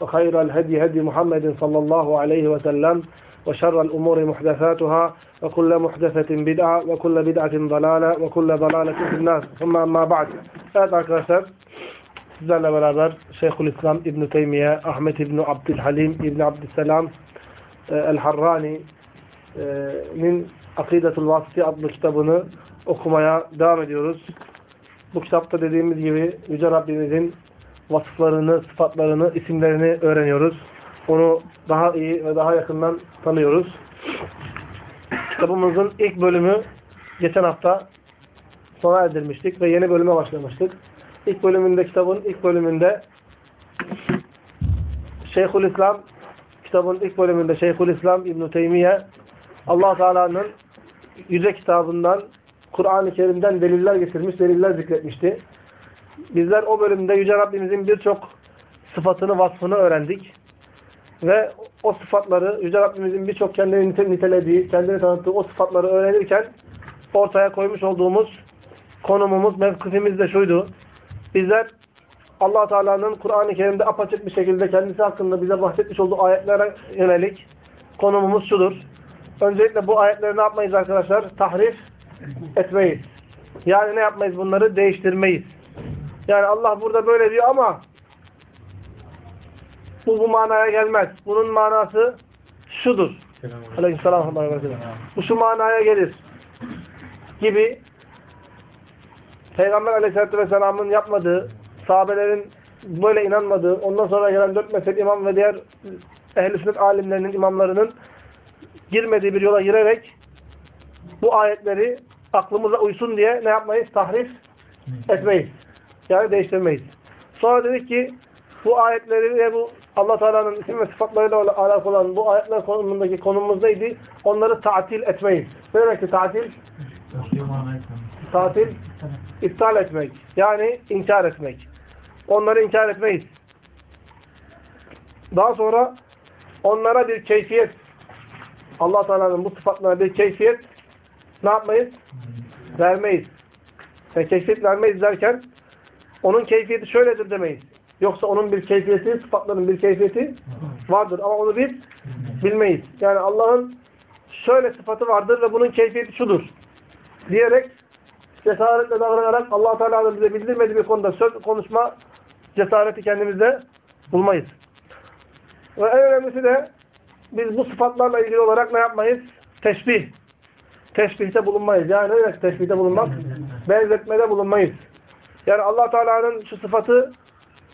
وخير الهدي هدي محمد صلى الله عليه وسلم وشر الأمور محدثاتها وكل محدثة بدعة وكل بدعة ضلالة وكل ضلالة في الناس ثم ما بعد هذا سيدنا برابر شيخ الإسلام ابن تيمية أحمد بن عبد الحليم ابن عبد السلام آه، الحراني آه، من أقيدة الواسطي أبن كتابنا أخمايا دام ediyoruz. Bu kitapta dediğimiz gibi Yüce Rabbimizin vasıflarını, sıfatlarını, isimlerini öğreniyoruz. Onu daha iyi ve daha yakından tanıyoruz. Kitabımızın ilk bölümü geçen hafta sona erdirmiştik ve yeni bölüme başlamıştık. İlk bölümünde, kitabın ilk bölümünde Şeyhülislam kitabın ilk bölümünde Şeyhülislam İbn Teymiye Allah Teala'nın yüce kitabından Kur'an-ı Kerim'den deliller getirmiş, deliller zikretmişti. Bizler o bölümde Yüce Rabbimizin birçok sıfatını, vasfını öğrendik. Ve o sıfatları, Yüce Rabbimizin birçok kendini nitelediği, kendini tanıttığı o sıfatları öğrenirken ortaya koymuş olduğumuz konumumuz, mevkifimiz de şuydu. Bizler allah Teala'nın Kur'an-ı Kerim'de apaçık bir şekilde kendisi hakkında bize bahsetmiş olduğu ayetlere yönelik konumumuz şudur. Öncelikle bu ayetleri ne yapmayız arkadaşlar? Tahrif etmeyiz. Yani ne yapmayız bunları? Değiştirmeyiz. Yani Allah burada böyle diyor ama bu bu manaya gelmez. Bunun manası şudur. Aleykümselam. Bu şu manaya gelir. Gibi Peygamber Aleyhisselatü Vesselam'ın yapmadığı, sahabelerin böyle inanmadığı, ondan sonra gelen dört mezhep imam ve diğer ehl-i sünnet alimlerinin, imamlarının girmediği bir yola girerek bu ayetleri aklımıza uysun diye ne yapmayız? Tahrif etmeyiz. Yani değiştirmeyiz. Sonra dedik ki bu ayetleri ve bu Allah Teala'nın isim ve sıfatlarıyla alakalı olan bu ayetler konumundaki konumuz neydi? Onları tatil etmeyiz. Ne demekti tatil? Tatil, iptal etmek. Yani inkar etmek. Onları inkar etmeyiz. Daha sonra onlara bir keyfiyet Allah Teala'nın bu sıfatlarına bir keyfiyet ne yapmayız? Vermeyiz. Yani keyfiyet vermeyiz derken onun keyfiyeti şöyledir demeyiz. Yoksa onun bir keyfiyeti, sıfatların bir keyfiyeti vardır. Ama onu biz bilmeyiz. Yani Allah'ın şöyle sıfatı vardır ve bunun keyfiyeti şudur. Diyerek cesaretle davranarak allah Teala'nın bize bildirmediği bir konuda söz konuşma cesareti kendimizde bulmayız. Ve en önemlisi de biz bu sıfatlarla ilgili olarak ne yapmayız? Teşbih. Teşbihte bulunmayız. Yani ne demek teşbihte bulunmak? Benzetmede bulunmayız. Yani allah Teala'nın şu sıfatı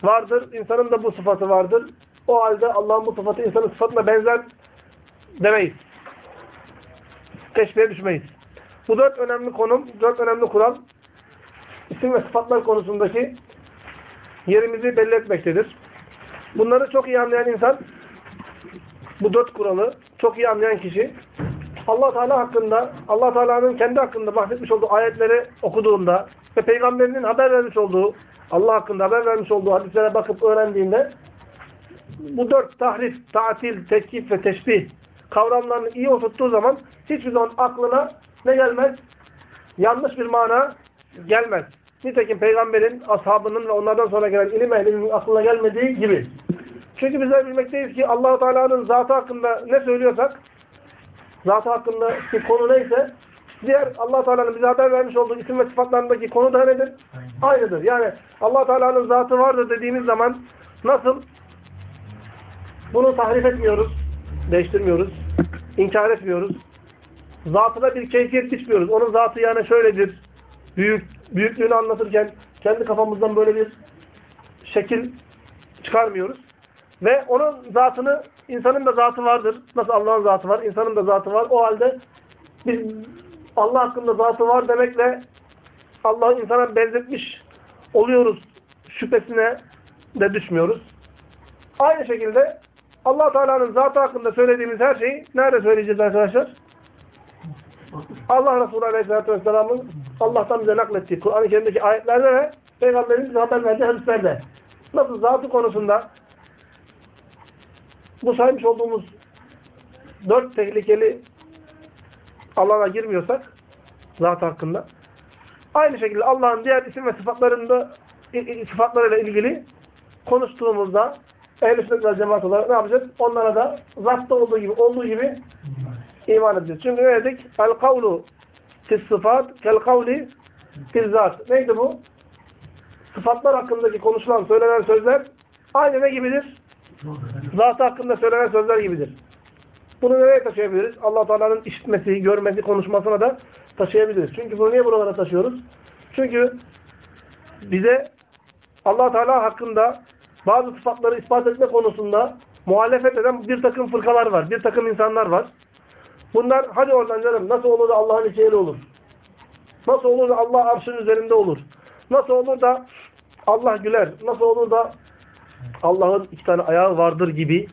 vardır. insanın da bu sıfatı vardır. O halde Allah'ın bu sıfatı insanın sıfatına benzer demeyiz. Teşbihe düşmeyiz. Bu dört önemli konum, dört önemli kural isim ve sıfatlar konusundaki yerimizi belli etmektedir. Bunları çok iyi anlayan insan bu dört kuralı çok iyi anlayan kişi Allah Teala hakkında, Allah Teala'nın kendi hakkında bahsetmiş olduğu ayetleri okuduğunda ve peygamberinin haber vermiş olduğu, Allah hakkında haber vermiş olduğu hadislere bakıp öğrendiğinde bu dört tahrif, tatil, tetkif ve teşbih kavramlarını iyi oturttuğu zaman hiçbir zaman aklına ne gelmez? Yanlış bir mana gelmez. Nitekim peygamberin, ashabının ve onlardan sonra gelen ilim ehlinin aklına gelmediği gibi. Çünkü bizler bilmekteyiz ki allah Teala'nın zatı hakkında ne söylüyorsak, zatı hakkındaki konu neyse, diğer allah Teala'nın bize haber vermiş olduğu isim ve sıfatlarındaki konu da nedir? Aynıdır. Yani allah Teala'nın zatı vardır dediğimiz zaman nasıl? Bunu tahrif etmiyoruz, değiştirmiyoruz, inkar etmiyoruz. Zatına bir keyfiyet biçmiyoruz. Onun zatı yani şöyledir. Büyük, büyüklüğünü anlatırken kendi kafamızdan böyle bir şekil çıkarmıyoruz. Ve onun zatını, insanın da zatı vardır. Nasıl Allah'ın zatı var, insanın da zatı var. O halde biz Allah hakkında zatı var demekle Allah'ı insana benzetmiş oluyoruz şüphesine de düşmüyoruz. Aynı şekilde allah Teala'nın zatı hakkında söylediğimiz her şeyi nerede söyleyeceğiz arkadaşlar? Allah Resulü Aleyhisselatü Vesselam'ın Allah'tan bize naklettiği Kur'an-ı Kerim'deki ayetlerde ve Peygamberin bize haber verdiği hadislerde. Nasıl zatı konusunda bu saymış olduğumuz dört tehlikeli alana girmiyorsak zat hakkında aynı şekilde Allah'ın diğer isim ve sıfatlarında sıfatlarıyla ilgili konuştuğumuzda ehl-i sünnet cemaat olarak ne yapacağız? Onlara da zatta olduğu gibi olduğu gibi iman edeceğiz. Çünkü ne dedik? El kavlu sıfat kel kavli zat. Neydi bu? Sıfatlar hakkındaki konuşulan, söylenen sözler aynı ne gibidir? Zatı hakkında söylenen sözler gibidir. Bunu nereye taşıyabiliriz? allah Teala'nın işitmesi, görmesi, konuşmasına da taşıyabiliriz. Çünkü bunu niye buralara taşıyoruz? Çünkü bize allah Teala hakkında bazı sıfatları ispat etme konusunda muhalefet eden bir takım fırkalar var. Bir takım insanlar var. Bunlar hadi oradan canım nasıl olur da Allah'ın içi eli olur? Nasıl olur da Allah arşın üzerinde olur? Nasıl olur da Allah güler? Nasıl olur da Allah'ın iki tane ayağı vardır gibi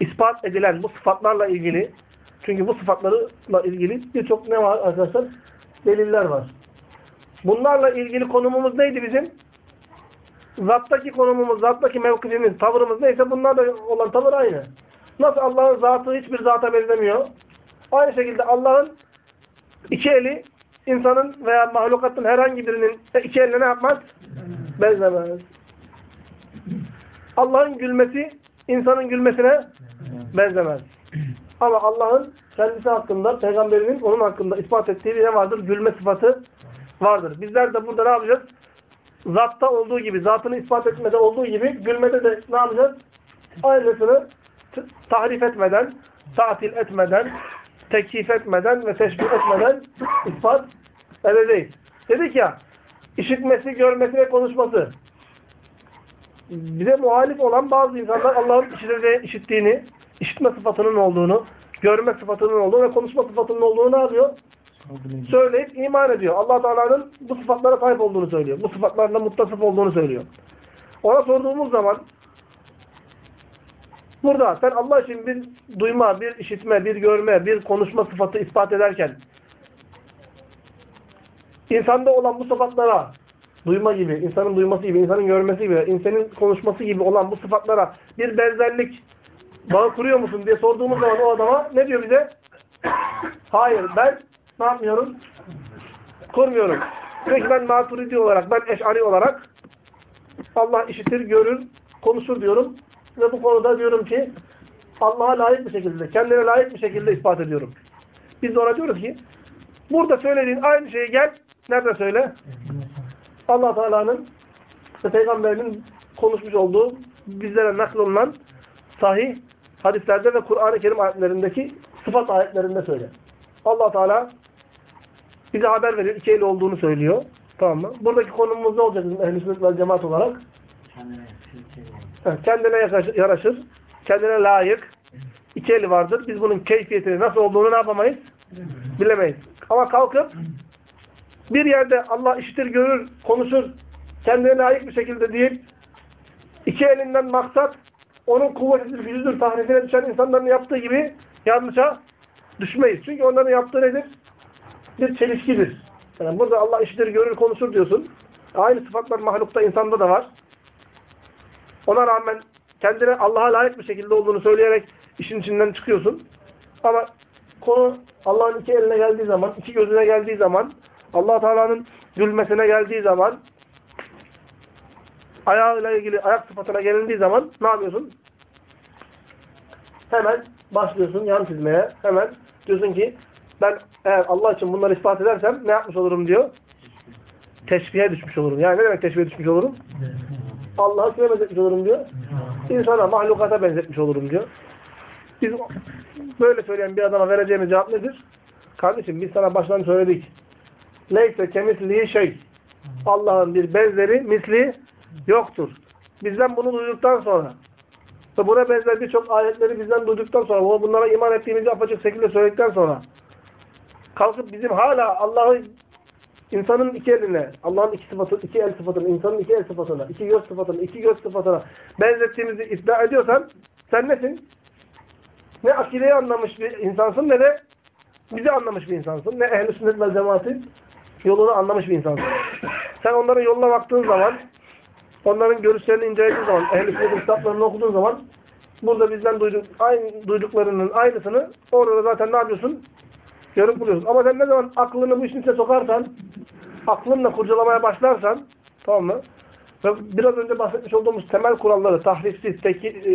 ispat edilen bu sıfatlarla ilgili çünkü bu sıfatlarla ilgili birçok ne var arkadaşlar? Deliller var. Bunlarla ilgili konumumuz neydi bizim? Zattaki konumumuz, zattaki mevkifimiz, tavırımız neyse bunlarla olan tavır aynı. Nasıl Allah'ın zatı hiçbir zata benzemiyor? Aynı şekilde Allah'ın iki eli insanın veya mahlukatın herhangi birinin iki eline ne yapmaz? Benzemez. Allah'ın gülmesi insanın gülmesine benzemez. Ama Allah'ın kendisi hakkında, peygamberinin onun hakkında ispat ettiği bir ne vardır? Gülme sıfatı vardır. Bizler de burada ne yapacağız? Zatta olduğu gibi, zatını ispat etmede olduğu gibi gülmede de ne yapacağız? Aynısını tahrif etmeden, tatil etmeden, tekif etmeden ve teşbih etmeden ispat edeceğiz. Dedik ya, işitmesi, görmesi ve konuşması. Bize muhalif olan bazı insanlar Allah'ın işittiğini, işitme sıfatının olduğunu, görme sıfatının olduğunu ve konuşma sıfatının olduğunu ne yapıyor? Söyleyip iman ediyor. allah Teala'nın bu sıfatlara sahip olduğunu söylüyor. Bu sıfatlarla muttasıf olduğunu söylüyor. Ona sorduğumuz zaman burada sen Allah için bir duyma, bir işitme, bir görme, bir konuşma sıfatı ispat ederken insanda olan bu sıfatlara duyma gibi, insanın duyması gibi, insanın görmesi gibi, insanın konuşması gibi olan bu sıfatlara bir benzerlik bağı kuruyor musun diye sorduğumuz zaman o adama ne diyor bize? Hayır ben ne yapmıyorum? Kurmuyorum. Peki ben maturidi olarak, ben eşari olarak Allah işitir, görür, konuşur diyorum. Ve bu konuda diyorum ki Allah'a layık bir şekilde, kendine layık bir şekilde ispat ediyorum. Biz de ona diyoruz ki burada söylediğin aynı şeyi gel, nerede söyle? Allah Teala'nın ve Peygamberinin konuşmuş olduğu bizlere naklolunan sahih hadislerde ve Kur'an-ı Kerim ayetlerindeki sıfat ayetlerinde söyle. allah Teala bize haber veriyor. iki eli olduğunu söylüyor. Tamam mı? Buradaki konumuz ne olacak bizim ehl-i sünnet ve cemaat olarak? Kendine yaraşır. Kendine layık. iki eli vardır. Biz bunun keyfiyetini nasıl olduğunu ne yapamayız? Bilemeyiz. Ama kalkıp bir yerde Allah işitir, görür, konuşur, kendine layık bir şekilde deyip iki elinden maksat onun kuvvetidir, gücüdür, tahrifine düşen insanların yaptığı gibi yanlışa düşmeyiz. Çünkü onların yaptığı nedir? Bir çelişkidir. Yani burada Allah işitir, görür, konuşur diyorsun. Aynı sıfatlar mahlukta, insanda da var. Ona rağmen kendine Allah'a layık bir şekilde olduğunu söyleyerek işin içinden çıkıyorsun. Ama konu Allah'ın iki eline geldiği zaman, iki gözüne geldiği zaman, allah Teala'nın gülmesine geldiği zaman, ayağıyla ilgili ayak sıfatına gelindiği zaman ne yapıyorsun? Hemen başlıyorsun yan çizmeye. Hemen diyorsun ki ben eğer Allah için bunları ispat edersem ne yapmış olurum diyor. Teşbihe düşmüş olurum. Yani ne demek teşbihe düşmüş olurum? Allah'a kime benzetmiş olurum diyor. İnsana, mahlukata benzetmiş olurum diyor. Biz böyle söyleyen bir adama vereceğimiz cevap nedir? Kardeşim biz sana baştan söyledik. Neyse kemisliği şey. Allah'ın bir benzeri, misli yoktur. Bizden bunu duyduktan sonra ve buna benzer birçok ayetleri bizden duyduktan sonra, bunlara iman ettiğimizi apaçık şekilde söyledikten sonra kalkıp bizim hala Allah'ı insanın iki eline, Allah'ın iki sıfatı, iki el sıfatını, insanın iki el sıfatına, iki göz sıfatına, iki göz sıfatına benzettiğimizi iddia ediyorsan sen nesin? Ne akideyi anlamış bir insansın ne de bizi anlamış bir insansın. Ne ehl-i sünnet ve cemaatin yolunu anlamış bir insansın. Sen onların yoluna baktığın zaman, onların görüşlerini incelediğin zaman, ehl-i kitaplarını okuduğun zaman burada bizden duyduk, aynı duyduklarının aynısını orada zaten ne yapıyorsun? Görüp buluyorsun. Ama sen ne zaman aklını bu işin içine sokarsan, aklınla kurcalamaya başlarsan, tamam mı? Ve biraz önce bahsetmiş olduğumuz temel kuralları, tahrifsiz, teki, e,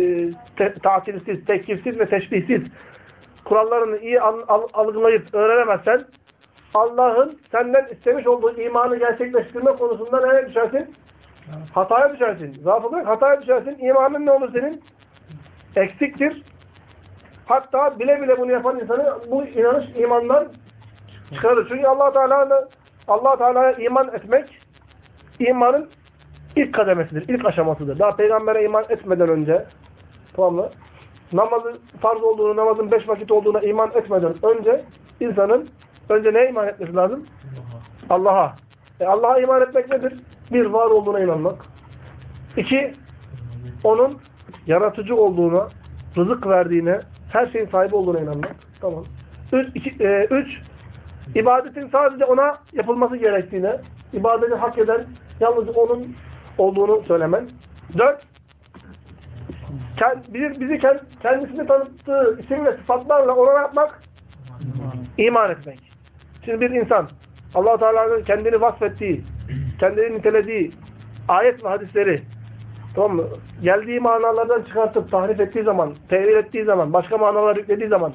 te, tatilsiz, tekifsiz ve teşbihsiz kurallarını iyi al, al, algılayıp öğrenemezsen, Allah'ın senden istemiş olduğu imanı gerçekleştirme konusunda neye düşersin? Hataya düşersin. Zaaf olarak hataya düşersin. İmanın ne olur senin? Eksiktir. Hatta bile bile bunu yapan insanı bu inanış imandan çıkarır. Çünkü Allah Teala Allah Teala'ya iman etmek imanın ilk kademesidir, ilk aşamasıdır. Daha peygambere iman etmeden önce tamam mı? Namazın farz olduğunu, namazın beş vakit olduğuna iman etmeden önce insanın önce neye iman etmesi lazım? Allah'a. E Allah'a iman etmek nedir? Bir, var olduğuna inanmak. İki, onun yaratıcı olduğuna, rızık verdiğine, her şeyin sahibi olduğuna inanmak. Tamam. Üç, iki, e, üç ibadetin sadece ona yapılması gerektiğine, ibadeti hak eden yalnız onun olduğunu söylemen. Dört, bizi, bizi kendisini tanıttığı isim ve sıfatlarla ona yapmak? İman etmek. Şimdi bir insan allah Teala'nın kendini vasfettiği, kendini nitelediği ayet ve hadisleri tamam mı? Geldiği manalardan çıkartıp tahrif ettiği zaman, tevil ettiği zaman, başka manalar yüklediği zaman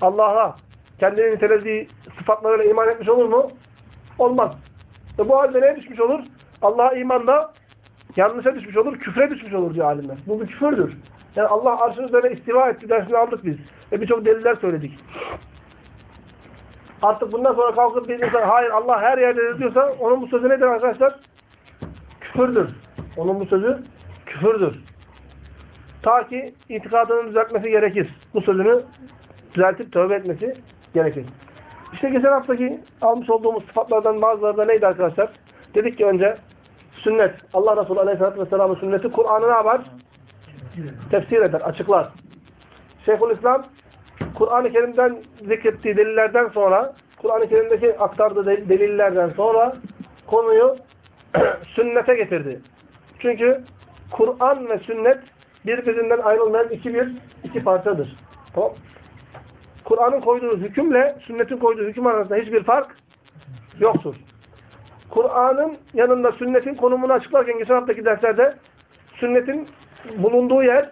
Allah'a kendini nitelediği sıfatlarıyla iman etmiş olur mu? Olmaz. E bu halde neye düşmüş olur? Allah'a imanda yanlışa düşmüş olur, küfre düşmüş olur diyor alimler. Bu bir küfürdür. Yani Allah arşın üzerine istiva etti dersini aldık biz. Ve birçok deliller söyledik. Artık bundan sonra kalkıp bir insan hayır Allah her yerde diyorsa onun bu sözü nedir arkadaşlar? Küfürdür. Onun bu sözü küfürdür. Ta ki itikadını düzeltmesi gerekir. Bu sözünü düzeltip tövbe etmesi gerekir. İşte geçen haftaki almış olduğumuz sıfatlardan bazıları da neydi arkadaşlar? Dedik ki önce sünnet. Allah Resulü Aleyhisselatü Vesselam'ın sünneti Kur'an'ı ne yapar? Tefsir eder, açıklar. Şeyhülislam Kur'an-ı Kerim'den zikrettiği delillerden sonra Kur'an-ı Kerim'deki aktardığı delillerden sonra konuyu sünnete getirdi. Çünkü Kur'an ve sünnet birbirinden ayrılmayan iki bir iki parçadır. Tamam. Kur'an'ın koyduğu hükümle sünnetin koyduğu hüküm arasında hiçbir fark yoktur. Kur'an'ın yanında sünnetin konumunu açıklarken geçen haftaki derslerde sünnetin bulunduğu yer,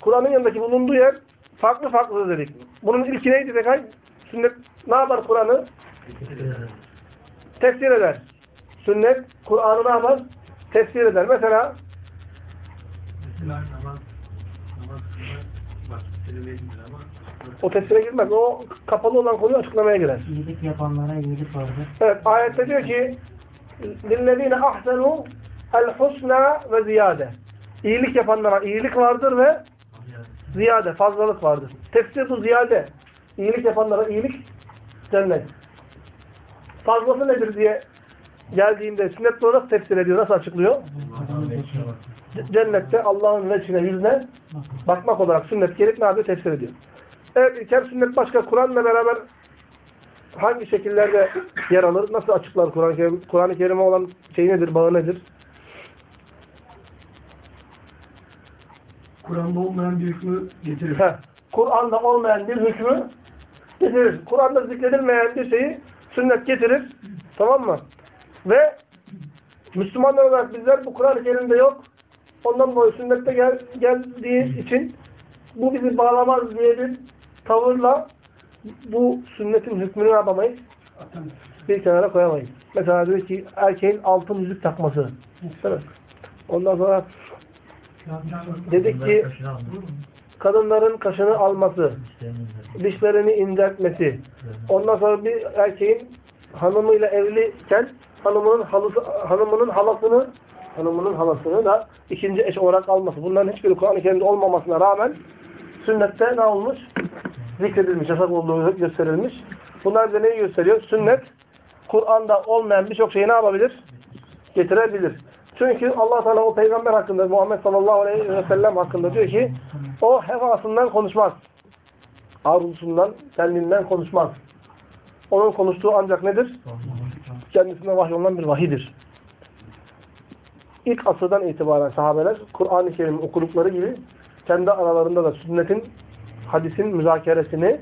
Kur'an'ın yanındaki bulunduğu yer farklı farklı dedik. Bunun ilki neydi Bekay? Sünnet ne yapar Kur'an'ı? Tefsir eder. Sünnet Kur'an'ı ne yapar? Tefsir eder. Mesela o tefsire girmez. O kapalı olan konuyu açıklamaya girer. İyilik yapanlara iyilik vardır. Evet. Ayette diyor ki لِلَّذ۪ينَ اَحْسَنُوا الْحُسْنَى ve ziyade. İyilik yapanlara iyilik vardır ve ziyade, fazlalık vardır. Tefsir bu ziyade. İyilik yapanlara iyilik, cennet. Fazlası nedir diye geldiğinde sünnet olarak tefsir ediyor. Nasıl açıklıyor? Cennette Allah'ın veçhine, yüzüne bakmak olarak sünnet gelip ne yapıyor? Tefsir ediyor. Evet, ilker sünnet başka. Kur'an'la beraber hangi şekillerde yer alır? Nasıl açıklar Kur'an-ı Kerim? Kur'an-ı olan şey nedir? Bağı nedir? Kur'an'da olmayan bir hükmü getirir. Kur'an'da olmayan bir hükmü getirir. Kur'an'da zikredilmeyen bir şeyi sünnet getirir. Tamam mı? Ve Müslümanlar olarak bizler bu Kur'an-ı Kerim'de yok. Ondan dolayı sünnette gel, geldiği için bu bizi bağlamaz diye bir tavırla bu sünnetin hükmünü yapamayız. Bir kenara koyamayız. Mesela diyor ki erkeğin altın yüzük takması. Ondan sonra dedik ki kadınların kaşını alması, dişlerini inceltmesi. Ondan sonra bir erkeğin hanımıyla evliyken hanımının halısı, hanımının halasını hanımının halasını da ikinci eş olarak alması. Bunların hiçbiri Kur'an-ı Kerim'de olmamasına rağmen sünnette ne olmuş? Zikredilmiş, yasak olduğu gösterilmiş. Bunlar bize neyi gösteriyor? Sünnet Kur'an'da olmayan birçok şeyi ne yapabilir? Getirebilir. Çünkü Allah Teala o peygamber hakkında Muhammed sallallahu aleyhi ve sellem hakkında diyor ki o hevasından konuşmaz. Arzusundan, kendinden konuşmaz. Onun konuştuğu ancak nedir? Kendisine vahyolunan bir vahidir. İlk asırdan itibaren sahabeler Kur'an-ı Kerim'i okudukları gibi kendi aralarında da sünnetin, hadisin müzakeresini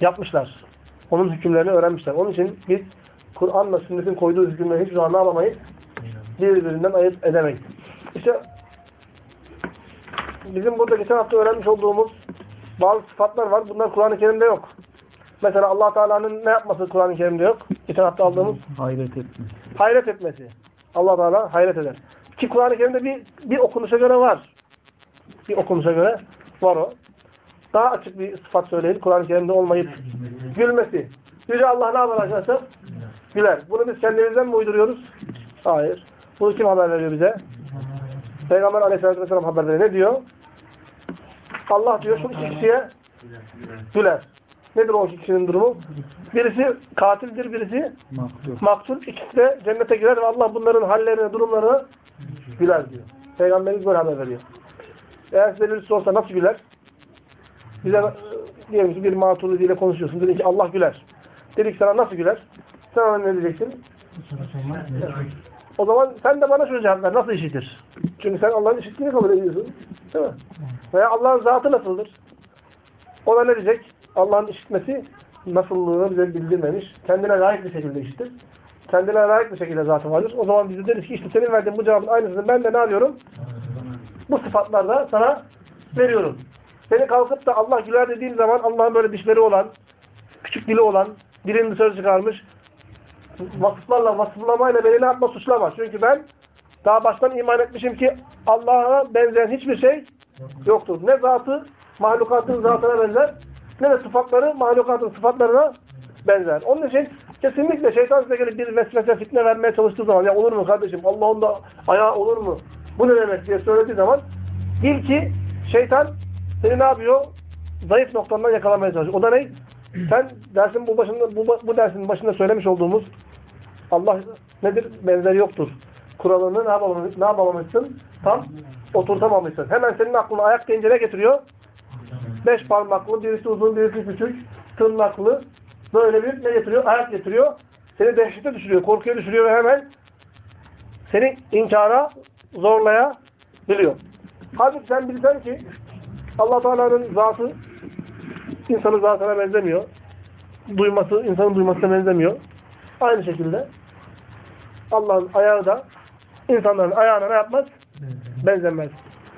yapmışlar. Onun hükümlerini öğrenmişler. Onun için biz Kur'an'la sünnetin koyduğu hükümleri hiçbir zaman ne yapamayız? Birbirinden ayırt edemeyiz. İşte bizim burada geçen hafta öğrenmiş olduğumuz bazı sıfatlar var. Bunlar Kur'an-ı Kerim'de yok. Mesela allah Teala'nın ne yapması Kur'an-ı Kerim'de yok? Geçen hafta aldığımız Hayret etme. hayret etmesi. allah Teala hayret eder. Ki Kur'an-ı Kerim'de bir, bir okunuşa göre var. Bir okunuşa göre var o. Daha açık bir sıfat söyleyin. Kur'an-ı Kerim'de olmayıp gülmesi. Yüce Allah ne yapar arkadaşlar? Güler. Bunu biz kendimizden mi uyduruyoruz? Hayır. Bunu kim haber veriyor bize? Peygamber aleyhissalatü vesselam haber veriyor. Ne diyor? Allah diyor şu iki kişiye güler. Nedir o iki kişinin durumu? Birisi katildir, birisi Maktul. maktul. İkisi de cennete girer ve Allah bunların hallerine, durumlarına güler diyor. Peygamberimiz böyle haber veriyor. Eğer size birisi sorsa nasıl güler? Bize e, diyelim ki bir maturidi ile konuşuyorsun. Dedin ki Allah güler. Dedik sana nasıl güler? Sen ona ne diyeceksin? O zaman sen de bana şunu cevap ver. Nasıl işitir? Çünkü sen Allah'ın işittiğini kabul ediyorsun. Değil mi? Veya Allah'ın zatı nasıldır? O da ne diyecek? Allah'ın işitmesi nasıllığını bize bildirmemiş. Kendine layık bir şekilde işitir. Kendine layık bir şekilde zatı vardır. O zaman biz de deriz ki işte senin verdiğin bu cevabın aynısını ben de ne yapıyorum? Bu sıfatlarda sana veriyorum. Seni kalkıp da Allah güler dediğin zaman Allah'ın böyle dişleri olan, küçük dili olan, dilini dışarı çıkarmış, vasıflarla, vasıflamayla beni ne yapma suçlama. Çünkü ben daha baştan iman etmişim ki Allah'a benzeyen hiçbir şey yoktur. Ne zatı mahlukatın zatına benzer, ne de sıfatları mahlukatın sıfatlarına benzer. Onun için kesinlikle şeytan size gelip bir vesvese fitne vermeye çalıştığı zaman ya olur mu kardeşim Allah'ın da ayağı olur mu? Bu ne demek diye söylediği zaman bil ki şeytan seni ne yapıyor? Zayıf noktandan yakalamaya çalışıyor. O da ne? Sen dersin bu başında bu, bu dersin başında söylemiş olduğumuz Allah nedir? Benzeri yoktur. Kuralını ne, yapamam, ne yapamamışsın? Tam oturtamamışsın. Hemen senin aklına ayak deyince getiriyor? Beş parmaklı, birisi uzun, birisi küçük, tırnaklı. Böyle bir ne getiriyor? Ayak getiriyor. Seni dehşete düşürüyor, korkuya düşürüyor ve hemen seni inkara zorlayabiliyor. Halbuki sen bilsen ki allah Teala'nın zatı insanın zatına benzemiyor. Duyması, insanın duymasına benzemiyor. Aynı şekilde Allah'ın ayağı da insanların ayağına ne yapmaz? Benzemez.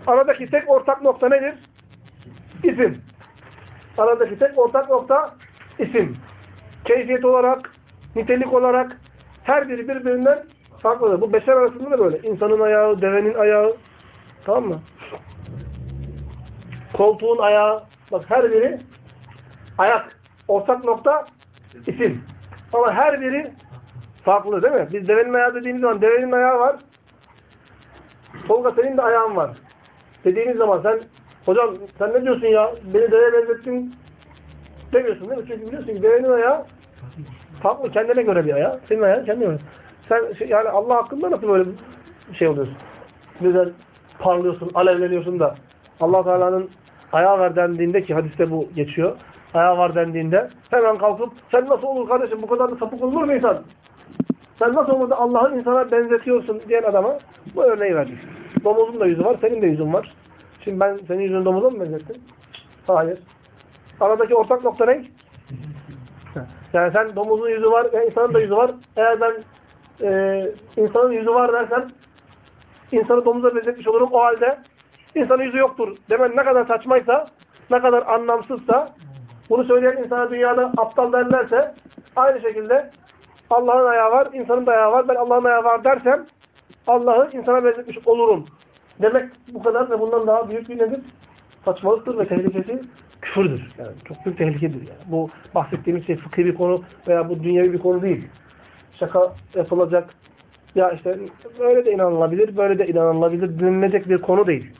Aradaki tek ortak nokta nedir? İsim. Aradaki tek ortak nokta isim. Keyfiyet olarak, nitelik olarak her biri birbirinden farklıdır. Bu beşer arasında da böyle. İnsanın ayağı, devenin ayağı tamam mı? Koltuğun ayağı bak her biri ayak. Ortak nokta isim. Ama her biri farklı değil mi? Biz devenin ayağı dediğimiz zaman devenin ayağı var. Tolga senin de ayağın var. Dediğimiz zaman sen hocam sen ne diyorsun ya? Beni deveye benzettin demiyorsun değil mi? Çünkü biliyorsun ki devenin ayağı farklı. Kendine göre bir ayağı. Senin ayağın kendine göre. Sen şey, yani Allah hakkında nasıl böyle şey oluyorsun? Güzel parlıyorsun, alevleniyorsun da Allah Teala'nın ayağı var dendiğinde ki hadiste bu geçiyor. Ayağı var dendiğinde hemen kalkıp sen nasıl olur kardeşim bu kadar da sapık olur mu insan? Sen nasıl olur da Allah'ı insana benzetiyorsun diyen adama bu örneği verdik. Domuzun da yüzü var, senin de yüzün var. Şimdi ben senin yüzünü domuza mı benzettim? Hayır. Aradaki ortak nokta ne? Yani sen domuzun yüzü var ve insanın da yüzü var. Eğer ben e, insanın yüzü var dersem insanı domuza benzetmiş olurum. O halde insanın yüzü yoktur. Demen ne kadar saçmaysa, ne kadar anlamsızsa bunu söyleyen insana dünyada aptal derlerse aynı şekilde Allah'ın ayağı var, insanın da ayağı var. Ben Allah'ın ayağı var dersem Allah'ı insana benzetmiş olurum. Demek bu kadar ve bundan daha büyük bir nedir? Saçmalıktır ve tehlikesi küfürdür. Yani çok büyük tehlikedir. Yani. Bu bahsettiğimiz şey fıkhi bir konu veya bu dünyevi bir konu değil. Şaka yapılacak. Ya işte böyle de inanılabilir, böyle de inanılabilir denilecek bir konu değil.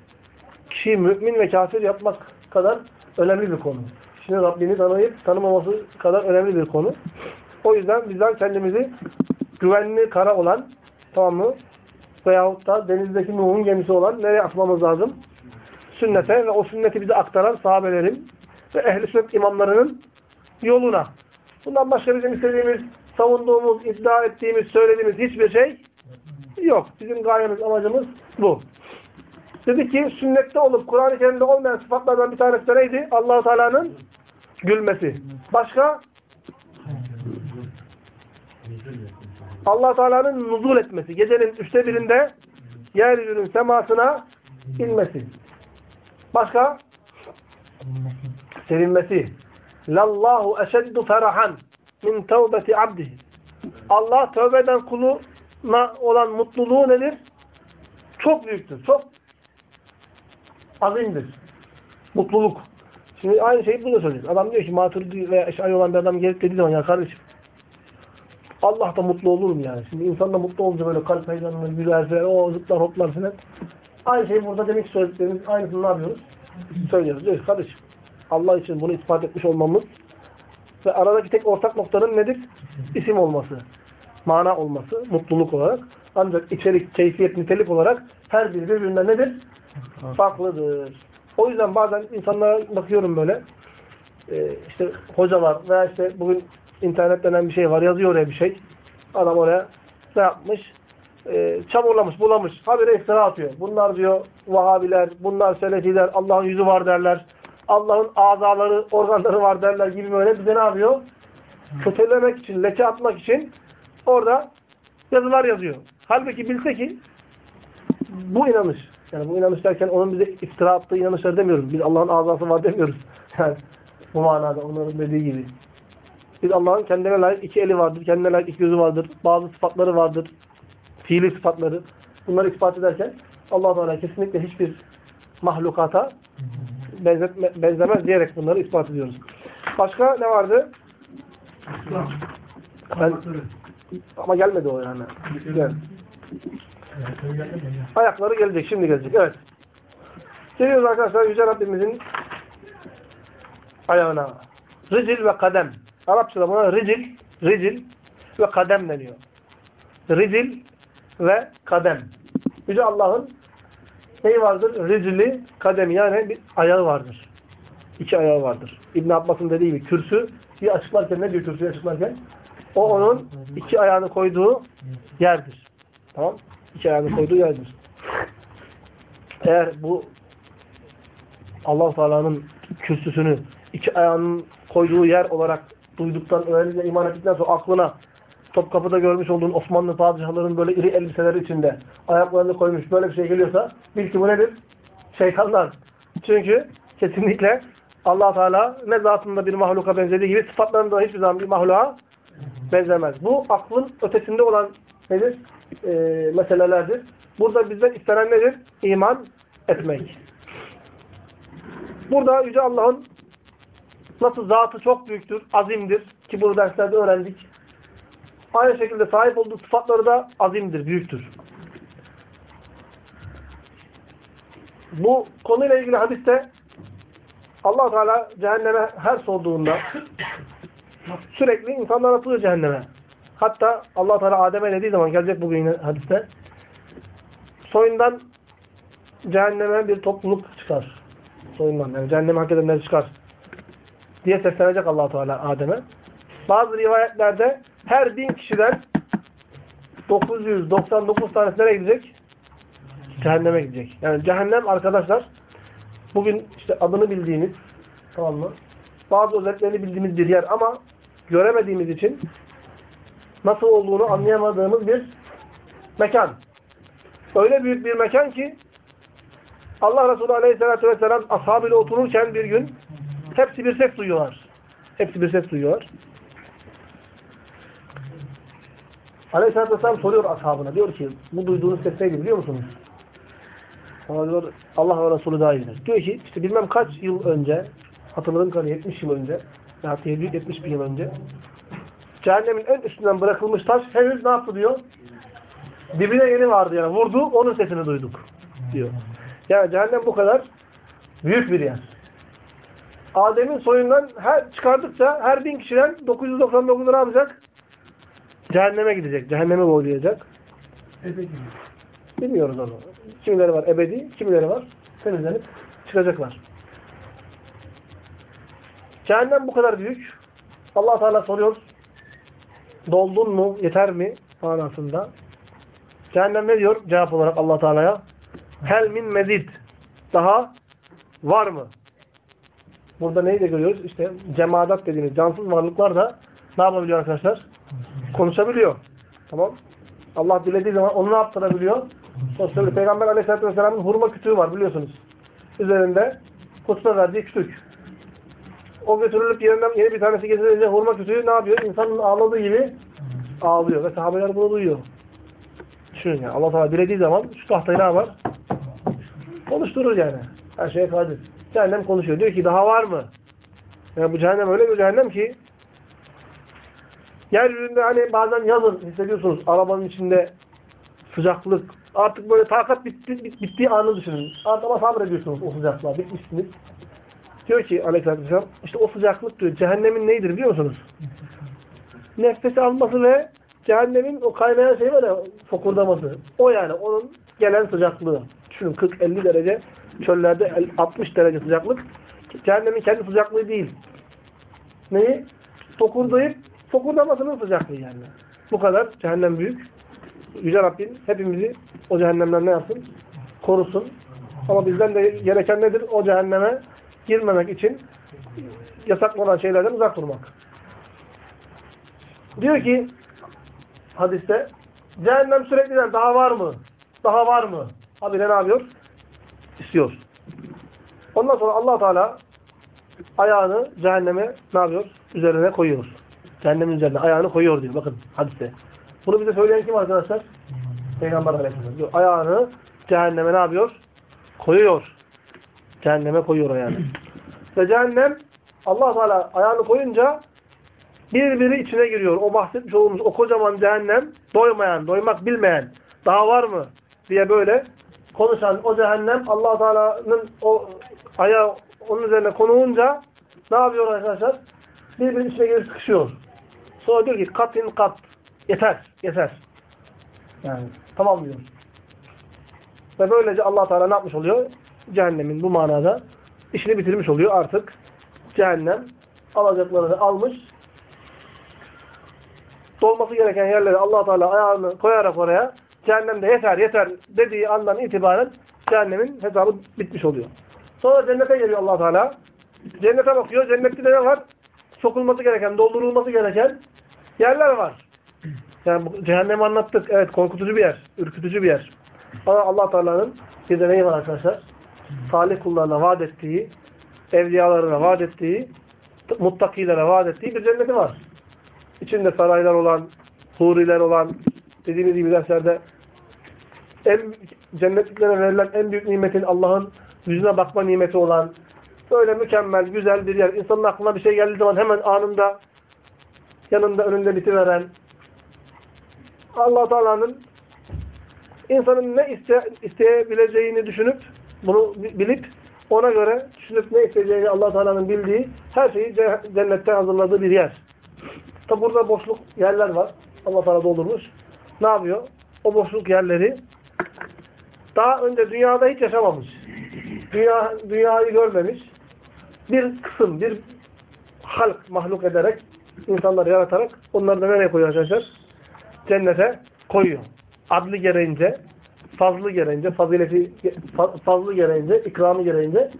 Kişiyi mümin ve kafir yapmak kadar önemli bir konu. Kişinin Rabbini tanıyıp tanımaması kadar önemli bir konu. O yüzden bizden kendimizi güvenli kara olan tamam mı? Veyahut da denizdeki Nuh'un gemisi olan nereye atmamız lazım? Sünnete ve o sünneti bize aktaran sahabelerin ve ehl-i sünnet imamlarının yoluna. Bundan başka bizim istediğimiz, savunduğumuz, iddia ettiğimiz, söylediğimiz hiçbir şey yok. Bizim gayemiz, amacımız bu. Dedik ki sünnette olup Kur'an-ı Kerim'de olmayan sıfatlardan bir tanesi neydi? allah Teala'nın gülmesi. Başka? Allah Teala'nın nuzul etmesi. Gecenin üçte birinde yeryüzünün semasına inmesi. Başka? Sevinmesi. Lallahu eşeddu ferahan min tevbeti abdihi. Allah tövbe eden kuluna olan mutluluğu nedir? Çok büyüktür. Çok azimdir. Mutluluk. Şimdi aynı şeyi burada söyleyeceğiz. Adam diyor ki maturidi veya eşari olan bir adam gelip dediği zaman ya kardeşim Allah da mutlu olur mu yani? Şimdi insan da mutlu olunca böyle kalp heyecanını gülerse, o zıplar hoplar filan. Aynı şey burada demek söylediklerimiz aynısını ne yapıyoruz? Söylüyoruz. Diyoruz kardeşim Allah için bunu ispat etmiş olmamız ve aradaki tek ortak noktanın nedir? İsim olması. Mana olması, mutluluk olarak. Ancak içerik, keyfiyet, nitelik olarak her biri birbirinden nedir? Farklıdır. O yüzden bazen insanlara bakıyorum böyle e, işte hocalar veya işte bugün internet denen bir şey var. Yazıyor oraya bir şey. Adam oraya ne yapmış? E, çamurlamış, bulamış. Habire iftira atıyor. Bunlar diyor Vahabiler, bunlar Selefiler, Allah'ın yüzü var derler. Allah'ın azaları, organları var derler gibi böyle bize ne yapıyor? Kötülemek için, leke atmak için orada yazılar yazıyor. Halbuki bilse ki bu inanış. Yani bu inanış derken onun bize iftira attığı inanışları demiyoruz. Biz Allah'ın azası var demiyoruz. Yani bu manada onların dediği gibi. Biz Allah'ın kendine layık iki eli vardır, kendine layık iki gözü vardır, bazı sıfatları vardır, fiili sıfatları. Bunları ispat ederken allah Teala kesinlikle hiçbir mahlukata benzetme, benzemez diyerek bunları ispat ediyoruz. Başka ne vardı? Ben, ama gelmedi o yani. Gel. Ayakları gelecek, şimdi gelecek. Evet. Geliyoruz arkadaşlar Yüce Rabbimizin ayağına. Ricil ve kadem. Arapçada buna ricil, ricil ve kadem deniyor. Ricil ve kadem. Yüce Allah'ın neyi vardır? Ricili, kademi yani bir ayağı vardır. İki ayağı vardır. İbn Abbas'ın dediği gibi kürsü bir açıklarken ne diyor kürsüyü açıklarken? O onun iki ayağını koyduğu yerdir. Tamam? İki ayağını koyduğu yerdir. Eğer bu allah Teala'nın kürsüsünü iki ayağının koyduğu yer olarak duyduktan, öğrendiğinden, iman ettikten sonra aklına Topkapı'da görmüş olduğun Osmanlı padişahlarının böyle iri elbiseleri içinde ayaklarını koymuş böyle bir şey geliyorsa bil ki bu nedir? Şeytanlar. Çünkü kesinlikle allah Teala ne zatında bir mahluka benzediği gibi sıfatlarında hiçbir zaman bir mahluğa benzemez. Bu aklın ötesinde olan nedir? Ee, meselelerdir. Burada bizden istenen nedir? İman etmek. Burada Yüce Allah'ın nasıl zatı çok büyüktür, azimdir ki bunu derslerde öğrendik. Aynı şekilde sahip olduğu sıfatları da azimdir, büyüktür. Bu konuyla ilgili hadiste allah Teala cehenneme her sorduğunda sürekli insanlar atılıyor cehenneme. Hatta allah Teala Adem'e dediği zaman gelecek bugün yine hadiste soyundan cehenneme bir topluluk çıkar. Soyundan yani cehenneme hak edenler çıkar diye seslenecek allah Teala Adem'e. Bazı rivayetlerde her bin kişiden 999 tanesi nereye gidecek? Cehenneme gidecek. Yani cehennem arkadaşlar bugün işte adını bildiğimiz tamam mı? Bazı özelliklerini bildiğimiz bir yer ama göremediğimiz için nasıl olduğunu anlayamadığımız bir mekan. Öyle büyük bir mekan ki Allah Resulü Aleyhisselatü Vesselam ashabıyla otururken bir gün hepsi bir ses duyuyorlar. Hepsi bir ses duyuyorlar. Aleyhisselatü Vesselam soruyor ashabına. Diyor ki bu duyduğunuz ses neydi biliyor musunuz? Ona diyor Allah ve Resulü daha iyidir. Diyor ki işte bilmem kaç yıl önce hatırladığım kadarıyla 70 yıl önce ya 70 bin yıl önce cehennemin en üstünden bırakılmış taş henüz ne yaptı diyor? Dibine yeni vardı yani. Vurdu onun sesini duyduk diyor. Yani cehennem bu kadar büyük bir yer. Adem'in soyundan her çıkardıkça her bin kişiden 999'u ne yapacak? Cehenneme gidecek. Cehenneme boylayacak. Ebedi. Bilmiyoruz onu. Kimileri var ebedi, kimileri var temizlenip çıkacaklar. Cehennem bu kadar büyük. allah Teala soruyor. Doldun mu? Yeter mi? Manasında. Cehennem ne diyor? Cevap olarak allah Teala'ya. Hel min mezid. Daha var mı? Burada neyi de görüyoruz? İşte cemaat dediğimiz cansız varlıklar da ne yapabiliyor arkadaşlar? Konuşabiliyor. Tamam. Allah dilediği zaman onu ne yaptırabiliyor? Sosyal Peygamber Aleyhisselatü Vesselam'ın hurma kütüğü var biliyorsunuz. Üzerinde kutuna verdiği kütük. O götürülüp yerinden yeni bir tanesi getirilince hurma kütüğü ne yapıyor? İnsanın ağladığı gibi ağlıyor. Ve sahabeler bunu duyuyor. Düşünün ya. Allah Teala dilediği zaman şu tahtayı ne yapar? Konuşturur yani. Her şeye kadir. Cehennem konuşuyor. Diyor ki daha var mı? Yani bu cehennem öyle bir cehennem ki yeryüzünde hani bazen yazın hissediyorsunuz arabanın içinde sıcaklık. Artık böyle takat bitti, bit- bittiği anı düşünün. Artık ama sabrediyorsunuz o sıcaklığa. Bitmişsiniz. Diyor ki aleyhissalatü işte o sıcaklık diyor. Cehennemin neydir biliyor musunuz? Nefes alması ve cehennemin o kaynayan şey var ya fokurdaması. O yani onun gelen sıcaklığı. Düşünün 40-50 derece çöllerde el- 60 derece sıcaklık. Cehennemin kendi sıcaklığı değil. Neyi? Fokurdayıp fokurdamasının sıcaklığı yani. Bu kadar cehennem büyük. Yüce Rabbim hepimizi o cehennemden ne yapsın? Korusun. Ama bizden de gereken nedir? O cehenneme girmemek için yasaklı olan şeylerden uzak durmak. Diyor ki hadiste cehennem sürekli der, daha var mı? Daha var mı? Abi ne yapıyor? İstiyor. Ondan sonra allah Teala ayağını cehenneme ne yapıyor? Üzerine koyuyor. Cehennemin üzerine ayağını koyuyor diyor. Bakın hadiste. Bunu bize söyleyen kim arkadaşlar? Peygamber Aleyhisselam diyor. Ayağını cehenneme ne yapıyor? Koyuyor. Cehenneme koyuyor ayağını. Ve cehennem allah Teala ayağını koyunca birbiri içine giriyor. O bahsetmiş olduğumuz o kocaman cehennem doymayan, doymak bilmeyen daha var mı diye böyle konuşan o cehennem allah Teala'nın o ayağı onun üzerine konuğunca ne yapıyor arkadaşlar? Birbirinin içine girip sıkışıyor. Sonra diyor ki katin kat. Yeter, yeter. Yani tamam diyor. Ve böylece allah Teala ne yapmış oluyor? Cehennemin bu manada işini bitirmiş oluyor artık. Cehennem alacaklarını almış. Dolması gereken yerlere allah Teala ayağını koyarak oraya cehennemde yeter yeter dediği andan itibaren cehennemin hesabı bitmiş oluyor. Sonra cennete geliyor allah Teala. Cennete bakıyor. Cennette de ne var? Sokulması gereken, doldurulması gereken yerler var. Yani cehennemi anlattık. Evet korkutucu bir yer. Ürkütücü bir yer. Ama allah Teala'nın bir de neyi var arkadaşlar? Salih kullarına vaat ettiği, evliyalarına vaat ettiği, muttakilere vaat ettiği bir cenneti var. İçinde saraylar olan, huriler olan, dediğimiz gibi derslerde en, cennetliklere verilen en büyük nimetin Allah'ın yüzüne bakma nimeti olan, böyle mükemmel, güzel bir yer. İnsanın aklına bir şey geldiği zaman hemen anında yanında önünde bitiveren allah Teala'nın insanın ne iste, isteyebileceğini düşünüp bunu bi- bilip ona göre düşünüp ne isteyeceğini allah Teala'nın bildiği her şeyi ce- cennette hazırladığı bir yer. Tabi burada boşluk yerler var. allah Teala doldurmuş. Ne yapıyor? O boşluk yerleri daha önce dünyada hiç yaşamamış. Dünya, dünyayı görmemiş. Bir kısım, bir halk mahluk ederek, insanları yaratarak onları da nereye koyuyor arkadaşlar? Cennete koyuyor. Adlı gereğince, fazlı gereğince, fazileti fa- fazlı gereğince, ikramı gereğince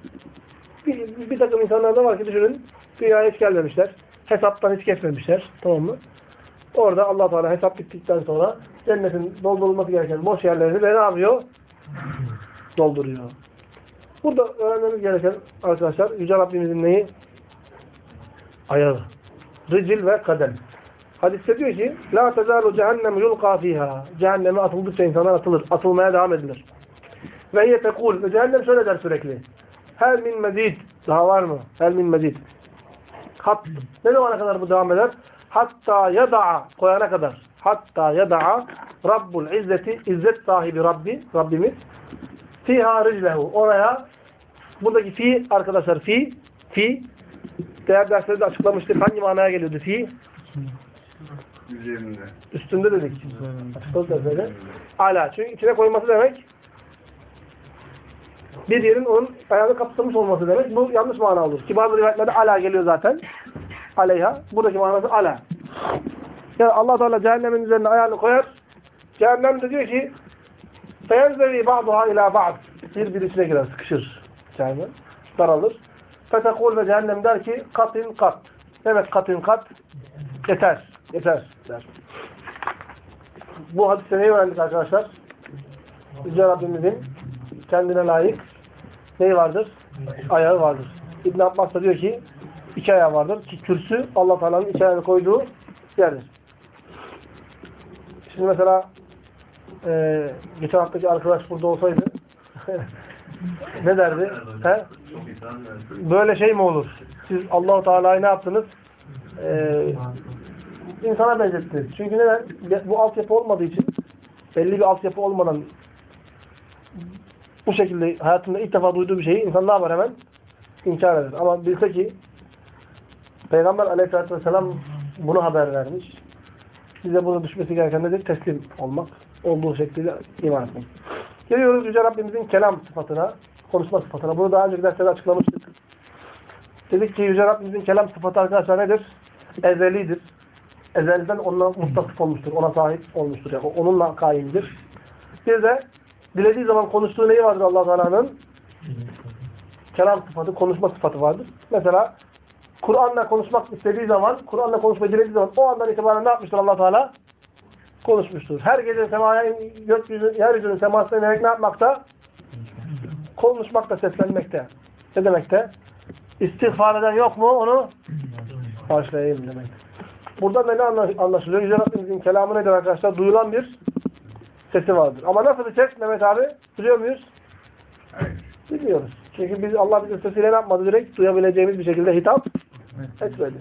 bir, bir takım insanlar da var ki düşünün dünyaya hiç gelmemişler. Hesaptan hiç geçmemişler. Tamam mı? Orada allah Teala hesap bittikten sonra cennetin doldurulması gereken boş yerlerini de ne yapıyor? Dolduruyor. Burada öğrenmemiz gereken arkadaşlar Yüce Rabbimizin neyi? Ayağı. Ricil ve kadem. Hadiste diyor ki La tezalu cehennem yulqa fiha. Cehenneme atıldıkça insanlar atılır. Atılmaya devam edilir. Ve hiye tekul. Ve cehennem şöyle der sürekli. Hel min mezid. Daha var mı? Hel min mezid. Hat. Ne zamana kadar bu devam eder? Hatta yada'a. Koyana kadar. Hatta yada'a Rabbul izzeti. İzzet sahibi Rabbi. Rabbimiz. Fiha riclehu. Oraya buradaki fi arkadaşlar fi fi değer derslerde açıklamıştık. Hangi manaya geliyordu fi? Üzerinde. Üstünde dedik. Açıklık da söyle. Ala. Çünkü içine koyması demek bir yerin onun ayağını kapsamış olması demek. Bu yanlış mana olur. Ki bazı rivayetlerde ala geliyor zaten. Aleyha. Buradaki manası ala. Yani allah Teala cehennemin üzerine ayağını koyar. Cehennem de diyor ki فَيَنْزَوِي بَعْضُهَا ila بَعْض Birbirine girer, sıkışır cehennem. Daralır. فَتَقُولْ ve cehennem der ki katin kat. Evet katin kat. Yeter. Yeter der. Bu hadiste neyi öğrendik arkadaşlar? Yüce Rabbimizin kendine layık neyi vardır? Ayağı vardır. İbn Abbas da diyor ki iki ayağı vardır. Ki kürsü Allah Teala'nın iki ayağını koyduğu yerdir. Şimdi mesela e, geçen haftaki arkadaş burada olsaydı ne derdi? He? Böyle şey mi olur? Siz Allahu Teala'yı ne yaptınız? E, insana benzettiniz. Çünkü neden? Bu altyapı olmadığı için belli bir altyapı olmadan bu şekilde hayatında ilk defa duyduğu bir şeyi insan ne yapar hemen? İnkar eder. Ama bilse ki Peygamber aleyhissalatü vesselam bunu haber vermiş. Bize burada düşmesi gereken nedir? Teslim olmak. Olduğu şekliyle iman etmek. Geliyoruz Yüce Rabbimizin kelam sıfatına, konuşma sıfatına. Bunu daha önceki derslerde açıklamıştık. Dedik ki Yüce Rabbimizin kelam sıfatı arkadaşlar nedir? Ezelidir. Ezelden onunla mustasıf olmuştur. Ona sahip olmuştur. Yani onunla kaimdir. Bir de dilediği zaman konuştuğu neyi vardır allah Teala'nın? Kelam sıfatı, konuşma sıfatı vardır. Mesela Kur'an'la konuşmak istediği zaman, Kur'an'la konuşmayı dilediği zaman o andan itibaren ne yapmıştır allah Teala? Konuşmuştur. Her gece semaya, gökyüzü, yeryüzünün semasına inerek ne yapmakta? Konuşmakta, seslenmekte. Ne demekte? İstiğfar eden yok mu? Onu başlayayım demek. Burada ne anlaşılıyor? Yüce Rabbimizin kelamı nedir arkadaşlar? Duyulan bir sesi vardır. Ama nasıl bir ses Mehmet abi? Biliyor muyuz? Bilmiyoruz. Çünkü biz Allah bize sesiyle ne yapmadı? Direkt duyabileceğimiz bir şekilde hitap etmedi.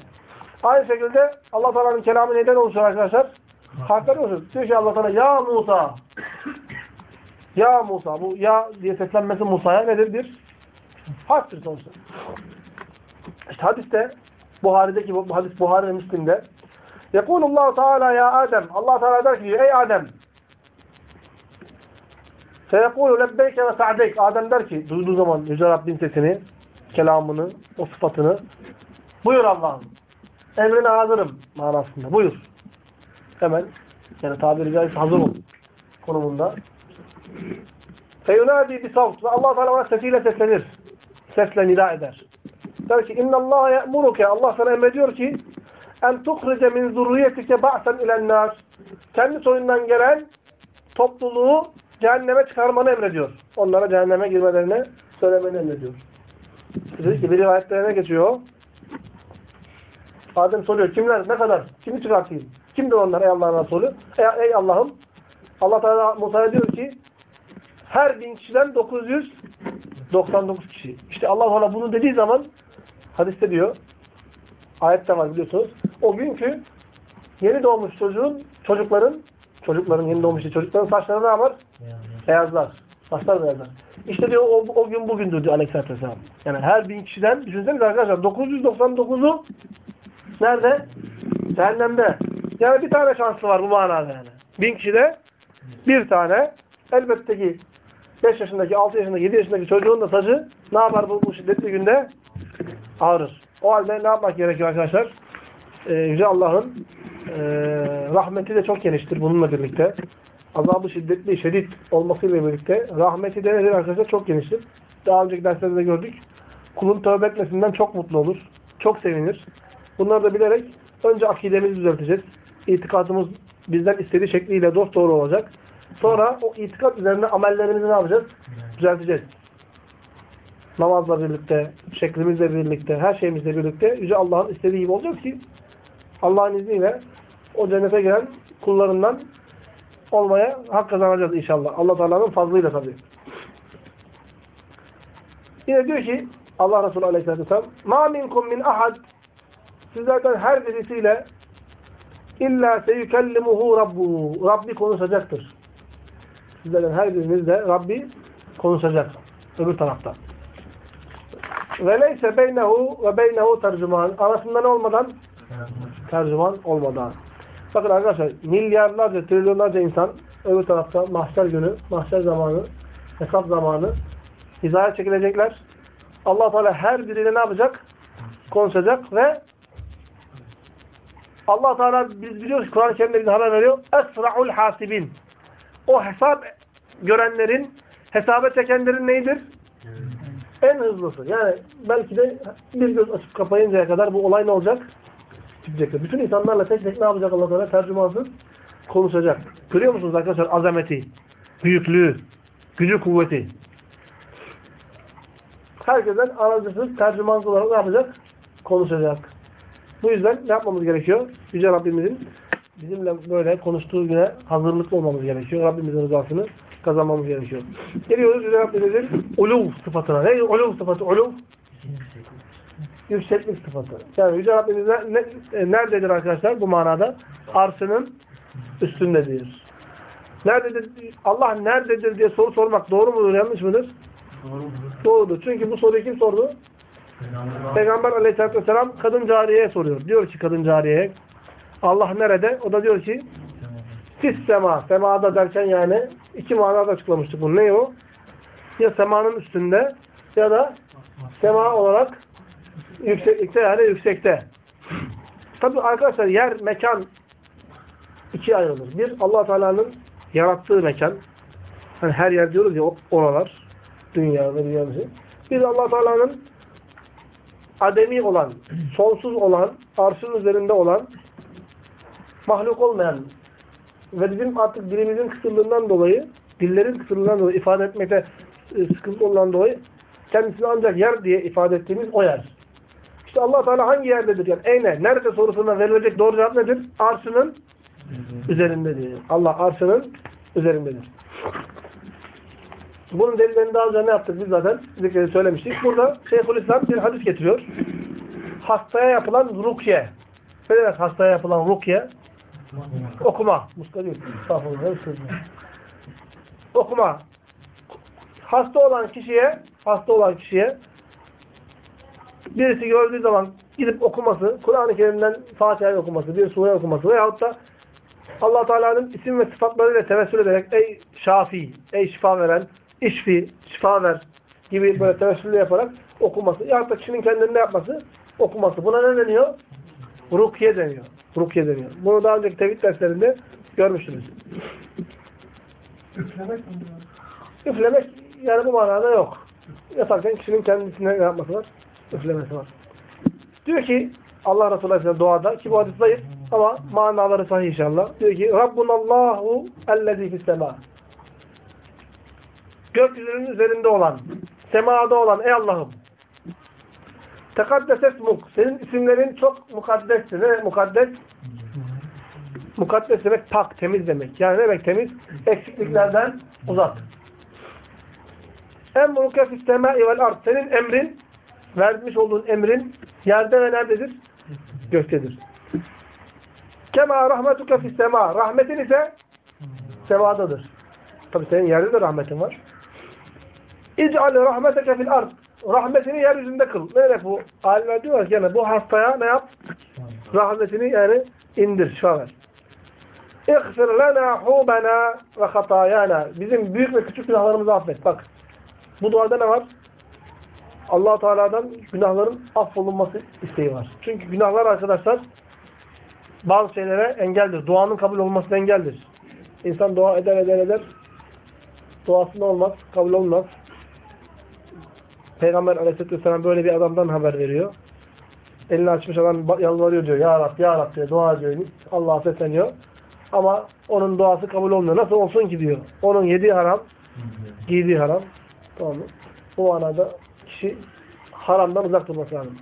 Aynı şekilde Allah Teala'nın kelamı neden oluşuyor arkadaşlar? Harfler oluşuyor. Diyor ki Allah Teala ya Musa ya Musa. Bu ya diye seslenmesi Musa'ya nedir? Bir harftir sonuçta. İşte hadiste Buhari'deki bu hadis Buhari ve Müslim'de Yekulullahu Teala ya Adem. Allah Teala der ki ey Adem Feyekulu lebbeyke ve sa'deyk. Adem der ki duyduğu zaman Yüce Rabbin sesini, kelamını, o sıfatını buyur Allah'ım. Emrine hazırım manasında. Buyur. Hemen yani tabiri caizse hazır ol konumunda. Feyunadi bir savt ve Allah Teala ona sesiyle seslenir. Sesle nida eder. Der ki inna Allah ye'muruke. Allah sana emrediyor ki en tuhrice min zurriyetike ba'sen ilennar. Kendi soyundan gelen topluluğu cehenneme çıkarmanı emrediyor. Onlara cehenneme girmelerini söylemeni emrediyor. Dedi ki bir rivayetlerine geçiyor. Adem soruyor kimler ne kadar kimi çıkartayım? Kimdir onlar ey Allah'ın Resulü? Ey, ey Allah'ım Allah Teala Musa'ya diyor ki her bin kişiden 999 kişi. İşte Allah Teala bunu dediği zaman hadiste diyor ayette var biliyorsunuz. O günkü yeni doğmuş çocuğun çocukların çocukların yeni doğmuş çocukların saçları ne yapar? Beyazlar. Saçlar beyazlar. İşte diyor o, o gün bugündür diyor Aleyhisselatü Vesselam. Yani her bin kişiden düşünsenize arkadaşlar 999'u nerede? Cehennemde. Yani bir tane şanslı var bu manada yani. Bin kişide bir tane elbette ki 5 yaşındaki, 6 yaşındaki, 7 yaşındaki çocuğun da saçı ne yapar bu, bu şiddetli günde? Ağrır. O halde ne yapmak gerekiyor arkadaşlar? Ee, Yüce Allah'ın e, rahmeti de çok geniştir bununla birlikte. Azabı şiddetli, şiddet olmasıyla birlikte rahmeti de nedir arkadaşlar? Çok geniştir. Daha önceki derslerde de gördük. Kulun tövbe etmesinden çok mutlu olur. Çok sevinir. Bunları da bilerek önce akidemizi düzelteceğiz İtikadımız bizden istediği şekliyle dost doğru olacak. Sonra o itikat üzerine amellerimizi ne yapacağız? Düzelteceğiz. Namazla birlikte, şeklimizle birlikte, her şeyimizle birlikte Yüce Allah'ın istediği gibi olacak ki Allah'ın izniyle o cennete giren kullarından olmaya hak kazanacağız inşallah. Allah Teala'nın fazlıyla tabii. Yine diyor ki Allah Resulü Aleyhisselatü Vesselam مَا مِنْكُمْ مِنْ ahad Sizlerden her birisiyle illa seyükellimuhu rabbuhu Rabbi konuşacaktır. Sizlerden her birinizle Rabbi konuşacak. Öbür tarafta. Ve leyse beynehu ve beynehu tercüman. Arasında ne olmadan? Tercüman olmadan. Bakın arkadaşlar milyarlarca, trilyonlarca insan öbür tarafta mahşer günü, mahşer zamanı, hesap zamanı hizaya çekilecekler. allah Teala her biriyle ne yapacak? Konuşacak ve allah Teala biz biliyoruz Kur'an-ı Kerim'de bize haber veriyor. Esra'ul hasibin. O hesap görenlerin, hesaba çekenlerin neydir? En hızlısı. Yani belki de bir göz açıp kapayıncaya kadar bu olay ne olacak? Bitecektir. Bütün insanlarla tek tek ne yapacak Allah Teala? Tercümansız konuşacak. Görüyor musunuz arkadaşlar azameti, büyüklüğü, gücü, kuvveti? Herkesten aracısız, tercümansız olarak ne yapacak? Konuşacak. Bu yüzden ne yapmamız gerekiyor? Yüce Rabbimizin bizimle böyle konuştuğu güne hazırlıklı olmamız gerekiyor. Rabbimizin rızasını kazanmamız gerekiyor. Geliyoruz Yüce Rabbimizin uluv sıfatına. Ne uluv sıfatı? Uluv yükseklik sıfatı. Yani Yüce Rabbimiz ne, e, nerededir arkadaşlar bu manada? Arşının üstündedir. Nerededir? Allah nerededir diye soru sormak doğru mudur, yanlış mıdır? Doğrudur. Çünkü bu soruyu kim sordu? Peygamber aleyhissalatü vesselam kadın cariyeye soruyor. Diyor ki kadın cariyeye Allah nerede? O da diyor ki Sis sema. Semada derken yani iki manada açıklamıştık bunu. Ne o? Ya semanın üstünde ya da sema olarak yükseklikte yani yüksekte. Tabi arkadaşlar yer, mekan ikiye ayrılır. Bir allah Teala'nın yarattığı mekan. Hani her yer diyoruz ya oralar. Dünya ve dünya dışı. Bir allah Teala'nın ademi olan, sonsuz olan, arşın üzerinde olan, mahluk olmayan ve bizim artık dilimizin kısırlığından dolayı, dillerin kısırlığından dolayı ifade etmekte e, sıkıntı olan dolayı kendisini ancak yer diye ifade ettiğimiz o yer. İşte allah Teala hangi yerdedir? Yani eyne, nerede sorusuna verilecek doğru cevap nedir? Arşının üzerindedir. Allah arşının üzerindedir. Bunun delillerini daha önce ne yaptık biz zaten zikrini söylemiştik. Burada Şeyhülislam bir hadis getiriyor. Hastaya yapılan rukye. Ne demek hastaya yapılan rukye? Okuma. Muska değil. Okuma. Hasta olan kişiye hasta olan kişiye birisi gördüğü zaman gidip okuması, Kur'an-ı Kerim'den Fatiha'yı okuması, bir sure okuması veyahut da allah Teala'nın isim ve sıfatlarıyla tevessül ederek ey şafi, ey şifa veren, işfi, şifa ver gibi böyle tevessül yaparak okuması. Ya da kişinin kendini ne yapması? Okuması. Buna ne deniyor? Rukiye deniyor. Rukiye deniyor. Bunu daha önceki tevhid derslerinde görmüştünüz. Üflemek mi? Üflemek yani bu manada yok. Yaparken kişinin kendisine ne yapması var? Üflemesi var. Diyor ki Allah Resulü Aleyhisselam duada ki bu hadis zayıf ama manaları sahih inşallah. Diyor ki Rabbunallahu ellezî fissema Gökyüzünün üzerinde olan, semada olan ey Allah'ım tekaddes esmuk senin isimlerin çok mukaddestir. Ne mukaddes? Mukaddes demek pak, temiz demek. Yani ne demek temiz? Eksikliklerden uzak. Emruke fissemâi vel ard. Senin emrin, vermiş olduğun emrin yerde ve nerededir? Göktedir. Kema rahmetuke fissema. Rahmetin ise semadadır. Tabi senin yerde de rahmetin var. İc'al rahmeteke fil ard. Rahmetini yeryüzünde kıl. Ne bu? Alimler diyorlar ki yani bu hastaya ne yap? Rahmetini yani indir, şifa ver. İğfir lana hubana ve hatayana. Bizim büyük ve küçük günahlarımızı affet. Bak. Bu duada ne var? allah Teala'dan günahların affolunması isteği var. Çünkü günahlar arkadaşlar bazı şeylere engeldir. Duanın kabul olmasına engeldir. İnsan dua eder eder eder. Duasında olmaz, kabul olmaz. Peygamber aleyhisselatü vesselam böyle bir adamdan haber veriyor. Elini açmış adam yalvarıyor diyor. Ya Rab, Ya Rab diyor. Dua ediyor. Allah'a sesleniyor. Ama onun duası kabul olmuyor. Nasıl olsun ki diyor. Onun yediği haram, giydiği haram. Tamam mı? Bu anada kişi haramdan uzak durması lazım.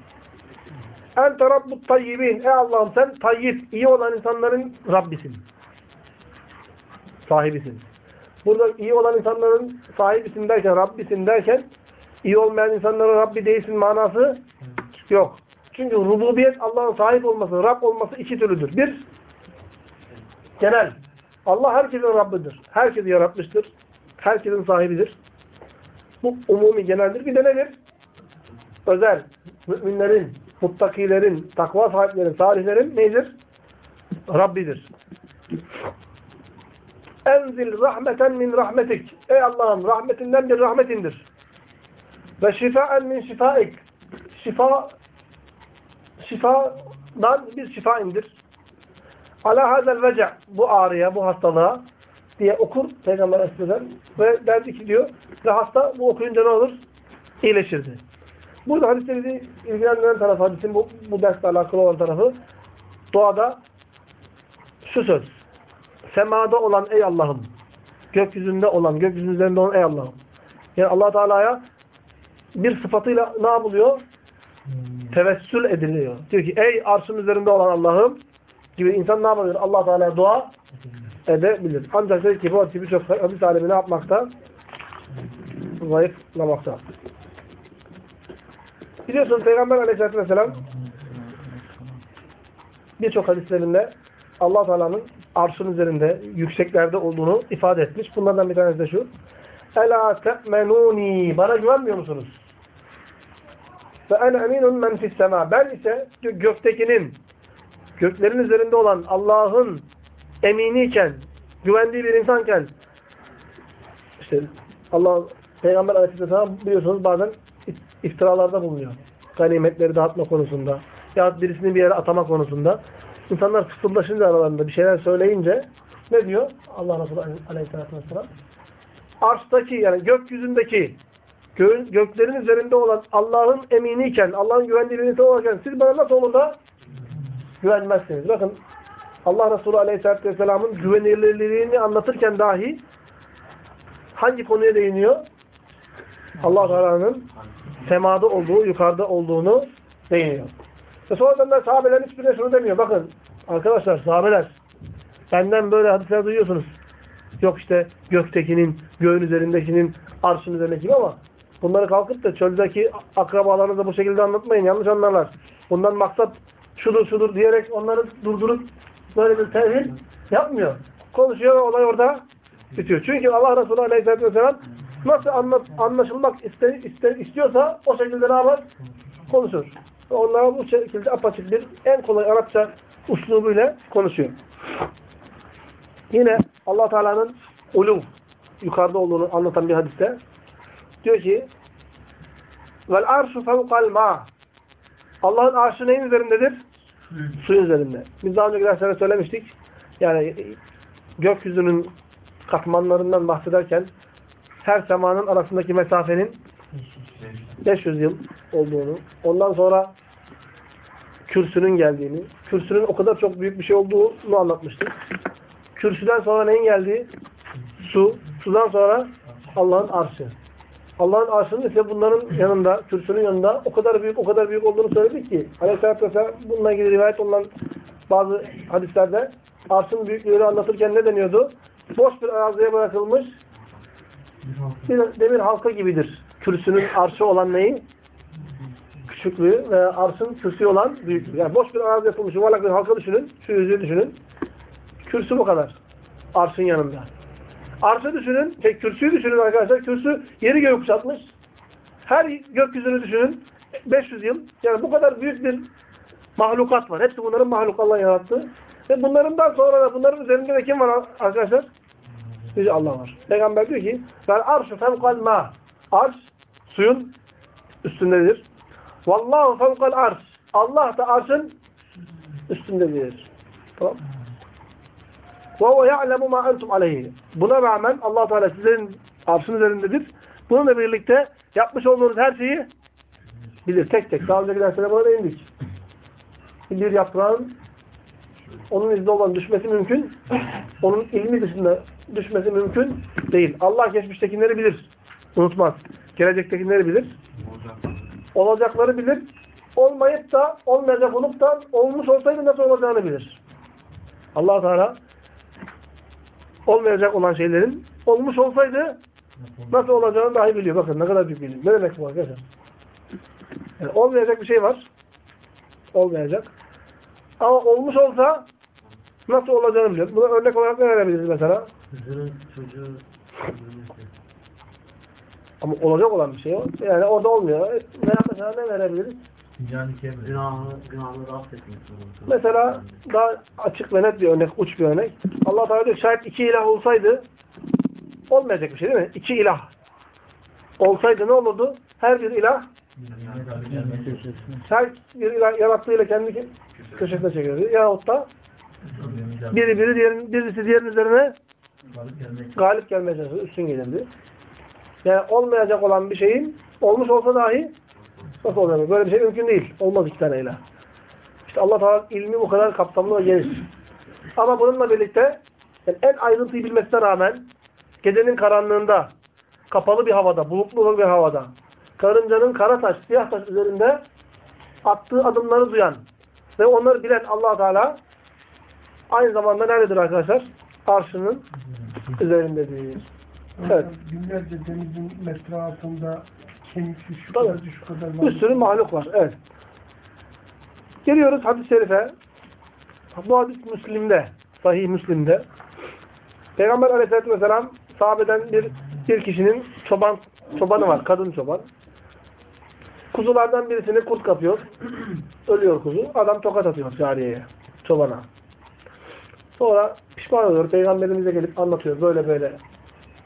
Ente Rabbut tayyibin. Ey Allah'ım sen tayyip, iyi olan insanların Rabbisin. Sahibisin. Burada iyi olan insanların sahibisin derken, Rabbisin derken iyi olmayan insanların Rabbi değilsin manası yok. Çünkü rububiyet Allah'ın sahip olması, Rab olması iki türlüdür. Bir, genel. Allah herkesin Rabbidir. Herkesi yaratmıştır. Herkesin sahibidir. Bu umumi geneldir. Bir de nedir? Özel. Müminlerin, muttakilerin, takva sahiplerin, salihlerin nedir? Rabbidir. Enzil rahmeten min rahmetik. Ey Allah'ım rahmetinden bir rahmet indir. Ve şifaen min şifaik. Şifa şifadan bir şifa indir. Ala hazel vece bu ağrıya, bu hastalığa diye okur Peygamber Aleyhisselam ve derdi ki diyor ve hasta bu okuyunca ne olur? İyileşirdi. Burada hadiste bizi ilgilendiren tarafı, hadisin bu, bu dersle alakalı olan tarafı doğada şu söz. Semada olan ey Allah'ım. Gökyüzünde olan, gökyüzünün olan ey Allah'ım. Yani allah Teala'ya bir sıfatıyla ne yapılıyor? Tevessül ediliyor. Diyor ki ey arşın üzerinde olan Allah'ım gibi insan ne yapabilir? allah Teala'ya dua edebilir. Ancak dedi ki bu hadisi birçok hadis alemi ne yapmakta? Zayıflamakta. Biliyorsunuz Peygamber aleyhissalatü vesselam birçok hadislerinde allah Teala'nın arşın üzerinde, yükseklerde olduğunu ifade etmiş. Bunlardan bir tanesi de şu. Ela te'menuni. Bana güvenmiyor musunuz? Ve en eminun men fissema. Ben ise gö- göktekinin, göklerin üzerinde olan Allah'ın eminiyken, güvendiği bir insanken işte Allah Peygamber Aleyhisselam biliyorsunuz bazen iftiralarda bulunuyor. Ganimetleri dağıtma konusunda ya birisini bir yere atama konusunda. İnsanlar fısıldaşınca aralarında bir şeyler söyleyince ne diyor? Allah Resulü Aleyhisselatü Vesselam arştaki yani gökyüzündeki gö göklerin üzerinde olan Allah'ın eminiyken, Allah'ın güvendiği bir insan olurken siz bana nasıl olur da güvenmezsiniz. Bakın Allah Resulü Aleyhisselatü Vesselam'ın güvenilirliğini anlatırken dahi hangi konuya değiniyor? Allah Teala'nın semada olduğu, yukarıda olduğunu değiniyor. Ve sonradan da sahabelerin hiçbirine şunu demiyor. Bakın arkadaşlar sahabeler benden böyle hadisler duyuyorsunuz. Yok işte göktekinin, göğün üzerindekinin, arşın üzerindeki ama bunları kalkıp da çöldeki akrabalarınıza bu şekilde anlatmayın. Yanlış anlarlar. Bundan maksat şudur şudur diyerek onları durdurup böyle bir tevhid yapmıyor. Konuşuyor ve olay orada bitiyor. Çünkü Allah Resulü Aleyhisselatü Vesselam nasıl anlat, anlaşılmak iste, iste, istiyorsa o şekilde ne yapar? Konuşur. Ve onlara bu şekilde apaçık bir en kolay Arapça uslubuyla konuşuyor. Yine allah Teala'nın uluv, yukarıda olduğunu anlatan bir hadiste diyor ki vel arşu fevkal ma Allah'ın arşı neyin üzerindedir? Suyun üzerinde. Biz daha önceki derslerde söylemiştik. Yani gökyüzünün katmanlarından bahsederken her semanın arasındaki mesafenin 500 yıl olduğunu, ondan sonra kürsünün geldiğini, kürsünün o kadar çok büyük bir şey olduğunu anlatmıştık. Kürsüden sonra neyin geldiği? Su. Sudan sonra Allah'ın arşı. Allah'ın arşının ise bunların yanında, kürsünün yanında o kadar büyük, o kadar büyük olduğunu söyledik ki Aleyhisselatü Vesselam bununla ilgili rivayet olunan bazı hadislerde arşın büyüklüğünü anlatırken ne deniyordu? Boş bir araziye bırakılmış bir demir halka gibidir. Kürsünün arşı olan neyi? Küçüklüğü ve arşın kürsü olan büyüklüğü. Yani boş bir arazi yapılmış yuvarlak bir halka düşünün. Şu yüzüğü düşünün. Kürsü bu kadar. Arşın yanında. Arşı düşünün. Şey, kürsüyü düşünün arkadaşlar. Kürsü yeri göğü kuşatmış. Her gökyüzünü düşünün. 500 yıl. Yani bu kadar büyük bir mahlukat var. Hepsi bunların mahluk Allah yarattı. Ve bunlarından sonra da bunların üzerinde de kim var arkadaşlar? Yüce Allah var. Peygamber diyor ki vel arşu fevkal ma. Arş suyun üstündedir. Vallahu fevkal arş. Allah da arşın üstündedir. Tamam. O ya'lemu ma entum aleyhi. Buna rağmen Allah Teala sizlerin arşın üzerindedir. Bununla birlikte yapmış olduğunuz her şeyi bilir. Tek tek. Daha önceki derslere buna değindik. Bir yaprağın onun izinde olan düşmesi mümkün. Onun ilmi dışında düşmesi mümkün değil. Allah geçmiştekileri bilir. Unutmaz. Gelecektekileri bilir. Olacakları bilir. Olmayıp da olmayacak olup da olmuş olsaydı nasıl olacağını bilir. allah Teala olmayacak olan şeylerin olmuş olsaydı nasıl olacağını dahi biliyor. Bakın ne kadar büyük bilim. Ne demek bu arkadaşlar? Yani olmayacak bir şey var. Olmayacak. Ama olmuş olsa nasıl olacağını biliyor. Buna örnek olarak ne verebiliriz mesela? Çocuğu Ama olacak olan bir şey o. Yani orada olmuyor. Veya mesela ne verebiliriz? Yani kemre. Günahı, günahları affetmek. Mesela daha açık ve net bir örnek, uç bir örnek. Allah Teala diyor şayet iki ilah olsaydı olmayacak bir şey değil mi? İki ilah olsaydı ne olurdu? Her bir ilah her bir ilah yarattığıyla kendi köşesine çekilirdi. Yahut da biri biri diğerin, birisi diğerinin üzerine galip gelmeye çalışırdı, üstün gelirdi. Yani olmayacak olan bir şeyin olmuş olsa dahi nasıl olacak? Böyle bir şey mümkün değil. Olmaz iki tane ilah. İşte Allah Teala ilmi bu kadar kapsamlı ve geniş. Ama bununla birlikte yani en ayrıntıyı bilmesine rağmen gecenin karanlığında kapalı bir havada, bulutlu bir havada karıncanın kara taş, siyah taş üzerinde attığı adımları duyan ve onları bilen allah Teala aynı zamanda nerededir arkadaşlar? Arşının üzerindedir. Evet. Binlerce denizin metre altında şu Tabii. kadar şu kadar var. Bir sürü mahluk var. Evet. Geliyoruz hadis-i şerife. Bu hadis Müslim'de. Sahih Müslim'de. Peygamber aleyhissalatü vesselam sahabeden bir, bir kişinin çoban çobanı var. Kadın çoban. Kuzulardan birisini kurt kapıyor. Ölüyor kuzu. Adam tokat atıyor cariyeye. Çobana. Sonra pişman oluyor. Peygamberimize gelip anlatıyor. Böyle böyle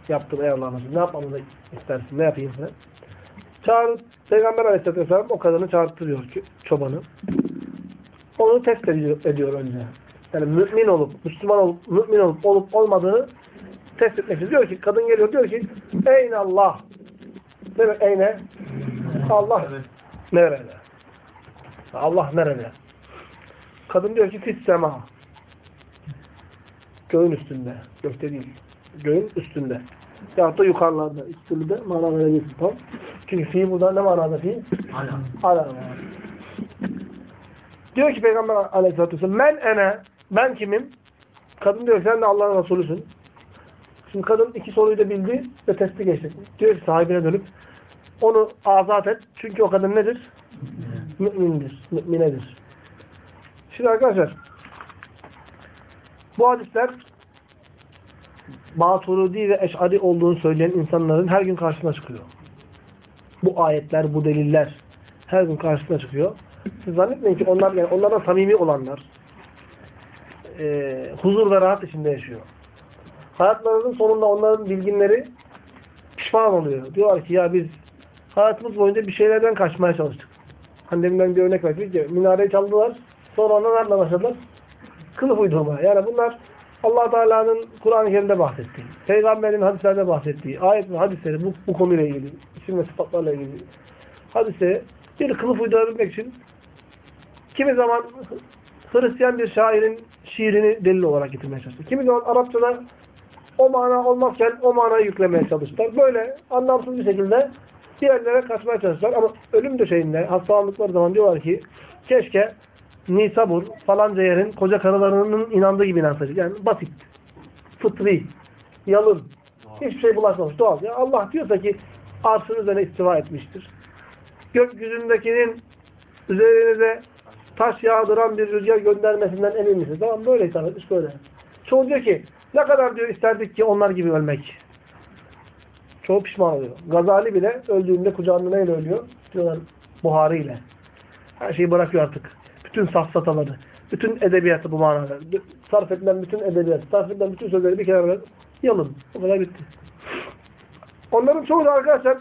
yaptım ey Resulü. Ne yapmamızı istersin? Ne yapayım falan. Çağır, Peygamber Aleyhisselatü Vesselam o kadını çağırtırıyor ki çobanı. Onu test ediyor, ediyor önce. Yani mümin olup, Müslüman olup, mümin olup, olup olmadığını test etmek için. Diyor ki, kadın geliyor diyor ki, Eyne Allah. Ne demek eyne? Allah nerede? Allah nerede? Kadın diyor ki, fis sema. Göğün üstünde. Gökte değil. Göğün üstünde. Ya da yukarılarda. İki türlü de mana verebilirsin. Tamam. Çünkü fi burada ne manada fi? Hala. Ala manada. Diyor ki Peygamber aleyhissalatü vesselam men ene ben kimim? Kadın diyor sen de Allah'ın Resulüsün. Şimdi kadın iki soruyu da bildi ve testi geçti. Diyor ki sahibine dönüp onu azat et. Çünkü o kadın nedir? Mümindir. Müminedir. Şimdi arkadaşlar bu hadisler Maturidi ve Eş'ari olduğunu söyleyen insanların her gün karşısına çıkıyor. Bu ayetler, bu deliller her gün karşısına çıkıyor. Siz zannetmeyin ki onlar yani onlardan samimi olanlar e, huzur ve rahat içinde yaşıyor. Hayatlarının sonunda onların bilginleri pişman oluyor. Diyorlar ki ya biz hayatımız boyunca bir şeylerden kaçmaya çalıştık. Hani deminden bir örnek verdik ki minareyi çaldılar. Sonra ona nerede başladılar? Kılıf uydurmaya. Yani bunlar allah Teala'nın Kur'an-ı Kerim'de bahsettiği, Peygamberin hadislerde bahsettiği, ayet ve hadisleri bu, bu konuyla ilgili, isim ve sıfatlarla ilgili hadise bir kılıf uydurabilmek için kimi zaman Hristiyan bir şairin şiirini delil olarak getirmeye çalıştı. Kimi zaman Arapçada o mana olmazken o manayı yüklemeye çalıştılar. Böyle anlamsız bir şekilde bir yerlere kaçmaya çalıştılar. Ama ölüm döşeğinde hastalandıkları zaman diyorlar ki keşke Nisabur falanca yerin koca karılarının inandığı gibi inansaydı. Yani basit, fıtri, yalın, hiçbir şey bulaşmamış, doğal. Ya Allah diyorsa ki arşın üzerine istiva etmiştir. Gökyüzündekinin üzerinize taş yağdıran bir rüzgar göndermesinden emin misiniz? Tamam böyle hitap etmiş böyle. Çoğu diyor ki ne kadar diyor isterdik ki onlar gibi ölmek. Çoğu pişman oluyor. Gazali bile öldüğünde kucağında neyle ölüyor? Diyorlar Buhari ile. Her şeyi bırakıyor artık. Bütün safsataları, bütün edebiyatı bu manada. Sarf edilen bütün edebiyatı, sarf edilen bütün sözleri bir kenara yalın. O kadar bitti. Onların çoğu da arkadaşlar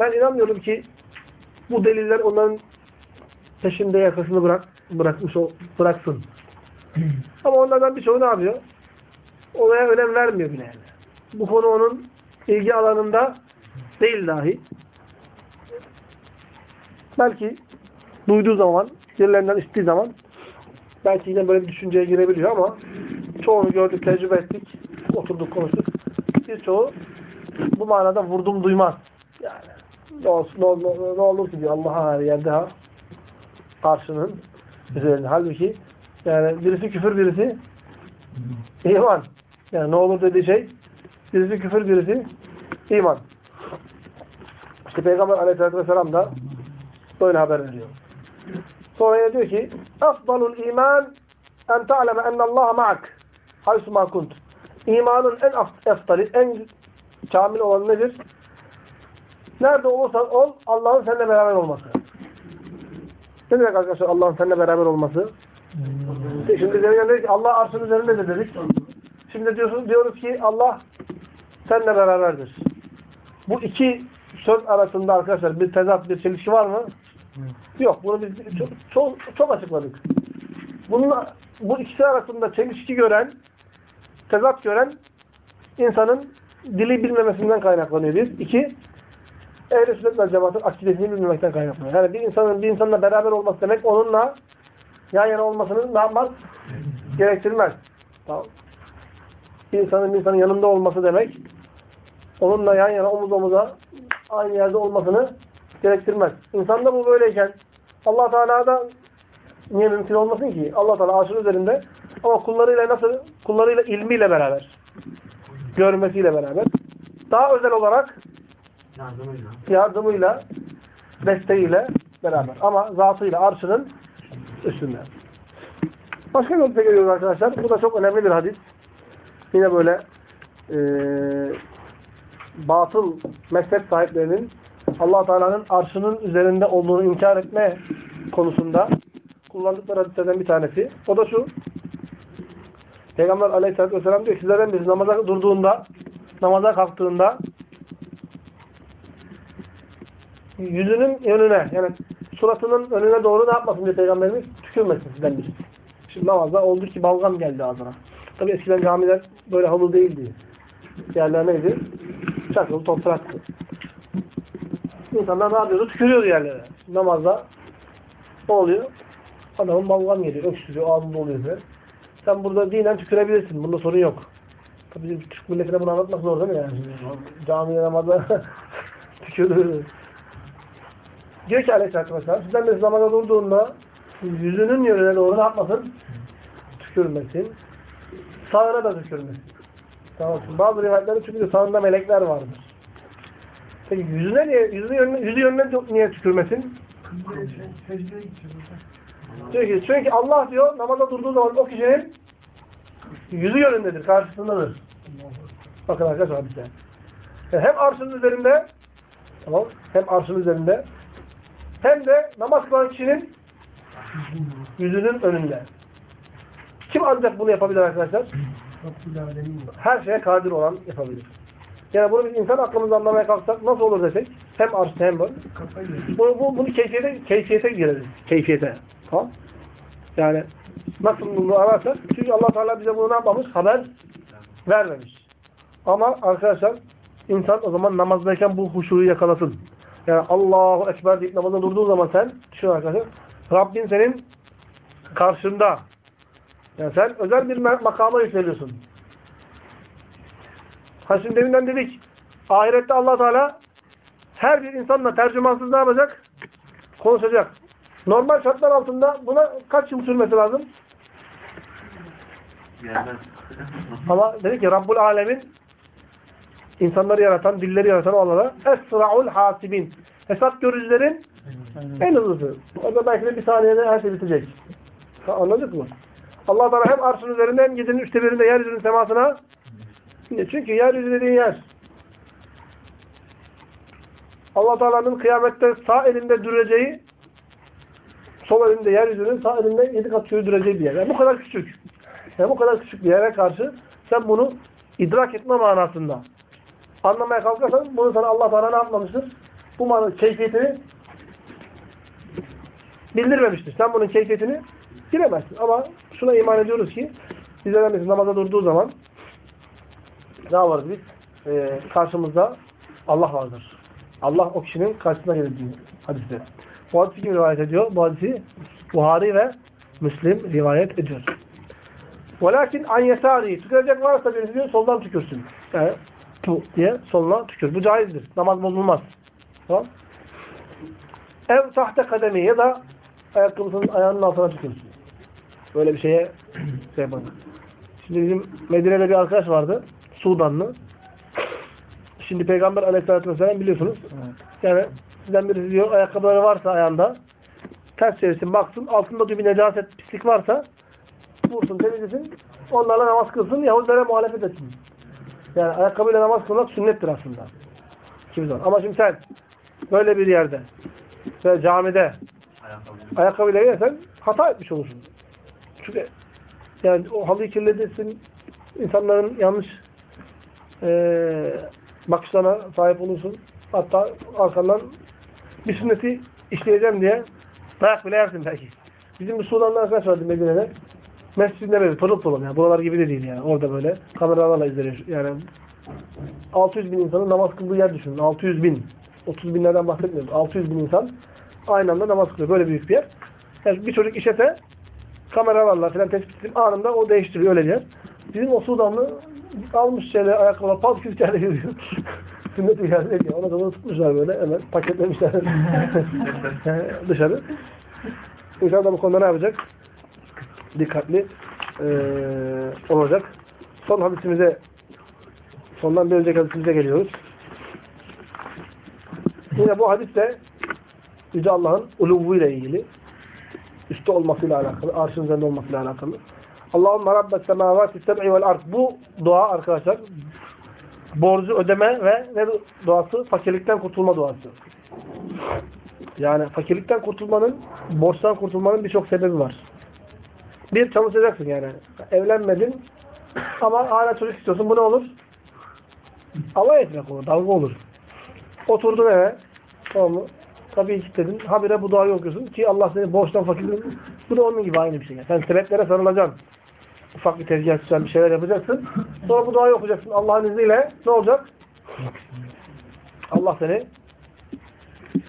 ben inanmıyorum ki bu deliller onların peşinde yakasını bırak, bırakmış ol, bıraksın. Ama onlardan birçoğu ne yapıyor? Olaya önem vermiyor bile yani. Bu konu onun ilgi alanında değil dahi. Belki duyduğu zaman, birilerinden içtiği zaman belki yine böyle bir düşünceye girebiliyor ama çoğunu gördük, tecrübe ettik, oturduk, konuştuk. Birçoğu bu manada vurdum duymaz. Yani ne, olsun, ne, ne, ne olur ki diyor Allah'a her yerde ha karşının üzerinde. Halbuki yani birisi küfür, birisi iman. Yani ne olur dediği şey birisi küfür, birisi iman. İşte Peygamber aleyhissalatü vesselam da böyle haber veriyor. Sonra diyor ki Afdalul iman en ta'leme ennallaha ma'ak haysu ma kunt. İmanın en eftali, en kamil olan nedir? Nerede olursan ol, Allah'ın seninle beraber olması. Ne demek arkadaşlar Allah'ın seninle beraber olması? Şimdi demin dedik ki Allah arşın üzerinde dedik. Şimdi diyorsun, diyoruz ki Allah seninle beraberdir. Bu iki söz arasında arkadaşlar bir tezat, bir çelişki var mı? Yok. Bunu biz çok, çok, çok açıkladık. Bununla, bu ikisi arasında çelişki gören, tezat gören insanın dili bilmemesinden kaynaklanıyor bir. İki, ehl-i sünnet ve cemaatin akidesini bilmemekten kaynaklanıyor. Yani bir insanın bir insanla beraber olması demek onunla yan yana olmasını ne yapmaz? Gerektirmez. Tamam. Bir insanın bir insanın yanında olması demek onunla yan yana omuz omuza aynı yerde olmasını gerektirmez. İnsanda bu böyleyken Allah Teala'da niye mümkün olmasın ki? Allah Teala arşın üzerinde ama kullarıyla nasıl? Kullarıyla ilmiyle beraber. Görmesiyle beraber. Daha özel olarak Yardımıyla. yardımıyla, desteğiyle beraber. Ama zatıyla arşının üstünde. Başka bir hadise geliyoruz arkadaşlar. Bu da çok önemli bir hadis. Yine böyle eee batıl mezhep sahiplerinin allah Teala'nın arşının üzerinde olduğunu inkar etme konusunda kullandıkları hadislerden bir tanesi. O da şu. Peygamber aleyhissalatü vesselam diyor sizlerden birisi namaza durduğunda, namaza kalktığında yüzünün önüne yani suratının önüne doğru ne yapmasın diye Peygamberimiz tükürmesin sizden birisi. Şimdi namazda oldu ki balgam geldi ağzına. Tabi eskiden camiler böyle halı değildi. Yerler neydi? Çakıl, topraktı. İnsanlar ne yapıyordu? Tükürüyordu yerlere. Namazda ne oluyor? Adamın balgam geliyor, öksürüyor, ağzında oluyor falan. Sen burada dinen tükürebilirsin. Bunda sorun yok. Tabii bizim Türk milletine bunu anlatmak zor değil mi yani? Camiye namazda tükürüyor. Diyor ki aleyhissalatü vesselam sizden birisi namaza durduğunda yüzünün yönüne doğru ne yapmasın? Tükürmesin. Sağına da tükürmesin. Tamam. Bazı rivayetlerde çünkü sağında melekler vardır. Peki yüzüne niye, yüzü yönüne, yüzü yönüne niye tükürmesin? Ki çünkü Allah diyor namaza durduğu zaman o kişinin yüzü yönündedir, karşısındadır. Bakın arkadaşlar hadise. Yani hem arşın üzerinde tamam hem arşın üzerinde hem de namaz kılan kişinin yüzünün önünde. Kim ancak bunu yapabilir arkadaşlar? Her şeye kadir olan yapabilir. Yani bunu biz insan aklımızda anlamaya kalksak nasıl olur desek hem arşta hem yedik. Bu, bu, bunu keyfiyete, keyfiyete gireriz. Keyfiyete. Tamam. Yani nasıl bunu ararsak çünkü Allah Teala bize bunu ne yapmamış? Haber vermemiş. Ama arkadaşlar insan o zaman namazdayken bu huşuyu yakalasın. Yani Allahu Ekber deyip namaza durduğu zaman sen düşün arkadaşlar. Rabbin senin karşında. Yani sen özel bir makama yükseliyorsun. Ha şimdi deminden dedik. Ahirette allah Teala her bir insanla tercümansız ne yapacak? Konuşacak. Normal şartlar altında buna kaç yıl sürmesi lazım? Ama dedi ki Rabbul Alemin insanları yaratan, dilleri yaratan o Allah'a Esra'ul hasibin. Hesap görücülerin en hızlısı. Orada belki de bir saniyede her şey bitecek. Anladık mı? Allah Teala hem arşın üzerinde hem gecenin üçte birinde yeryüzünün semasına çünkü yeryüzü dediğin yer Allah Teala'nın kıyamette sağ elinde düreceği sol elinde yeryüzünün sağ elinde yedi kat sürdüreceği bir yer. Yani bu kadar küçük. Yani bu kadar küçük bir yere karşı sen bunu idrak etme manasında anlamaya kalkarsan bunu sana Allah Teala ne yapmamıştır? Bu mananın keyfiyetini bildirmemiştir. Sen bunun keyfiyetini bilemezsin. Ama şuna iman ediyoruz ki bizlerden namaza durduğu zaman ne varız biz? Ee, karşımızda Allah vardır. Allah o kişinin karşısına gelir diyor hadiste. Bu hadisi kim rivayet ediyor? Bu hadisi Buhari ve Müslim rivayet ediyor. Velakin an yesari. Tükürecek varsa birisi diyor soldan tükürsün. Yani tu diye soluna tükür. Bu caizdir. Namaz bozulmaz. Tamam. Ev tahte kademi ya da ayakkabısının ayağının altına tükürsün. Böyle bir şeye şey yapalım. Şimdi bizim Medine'de bir arkadaş vardı. Sudanlı. Şimdi Peygamber aleyhissalatü vesselam biliyorsunuz. Yani sizden birisi diyor ayakkabıları varsa ayağında ters çevirsin baksın altında diyor bir necaset pislik varsa vursun temizlesin onlarla namaz kılsın Yahudilere muhalefet etsin. Yani ayakkabıyla namaz kılmak sünnettir aslında. Kimi zaman. Ama şimdi sen böyle bir yerde ve camide Ayakkabı. ayakkabıyla gelirsen hata etmiş olursun. Çünkü yani o halıyı kirletirsin, insanların yanlış eee bakışlarına sahip olursun. Hatta arkandan bir sünneti işleyeceğim diye dayak bile yersin belki. Bizim Sudanlı arkadaş vardı Medine'de. Mescidinde böyle pırıl pırıl yani. Buralar gibi de değil yani. Orada böyle kameralarla izleniyor. Yani 600 bin insanın namaz kıldığı yer düşünün. 600 bin. 30 binlerden bahsetmiyorum. 600 bin insan aynı anda namaz kılıyor. Böyle büyük bir yer. Yani bir çocuk işese kameralarla falan tespit edip anında o değiştiriyor öyle bir yer. Bizim o Sudanlı almış şeyle ayakkabılar pat küt içeride yürüyor. Sünnet bir yerde diyor. Ona da onu tutmuşlar böyle hemen paketlemişler dışarı. İnsan da bu konuda ne yapacak? Dikkatli eee, olacak. Son hadisimize sondan bir önceki hadisimize geliyoruz. Yine bu hadis de Yüce Allah'ın uluvu ile ilgili. Üstte olmasıyla alakalı. Arşın üzerinde olmasıyla alakalı. Allahümme rabbet semavati seb'i vel ard. Bu dua arkadaşlar borcu ödeme ve ne duası? Fakirlikten kurtulma duası. Yani fakirlikten kurtulmanın, borçtan kurtulmanın birçok sebebi var. Bir, çalışacaksın yani. Evlenmedin ama hala çocuk istiyorsun. Bu ne olur? Alay etmek olur, dalga olur. Oturdun eve, tamam mı? Tabii kilitledin. Habire bu duayı okuyorsun ki Allah seni borçtan fakirlikten... Bu da onun gibi aynı bir şey. Sen sebeplere sarılacaksın. Ufak bir tezgah açacaksın, bir şeyler yapacaksın. Sonra bu duayı okuyacaksın. Allah'ın izniyle ne olacak? Allah seni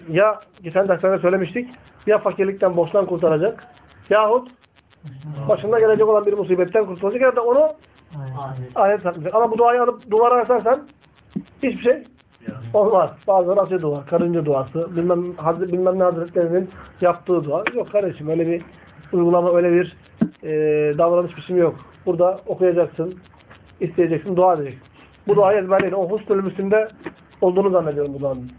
ya geçen derslerde söylemiştik ya fakirlikten borçtan kurtaracak yahut başında gelecek olan bir musibetten kurtulacak ya da onu ayet saklayacak. Ama bu duayı alıp duvara asarsan hiçbir şey olmaz. Bazıları asıyor dua. Karınca duası. Bilmem, bilmem ne hazretlerinin yaptığı dua. Yok kardeşim öyle bir uygulama öyle bir e, davranış biçimi yok. Burada okuyacaksın, isteyeceksin, dua edeceksin. Bu duayı ezberleyin. O Husnül Müslim'de olduğunu zannediyorum bu duanın.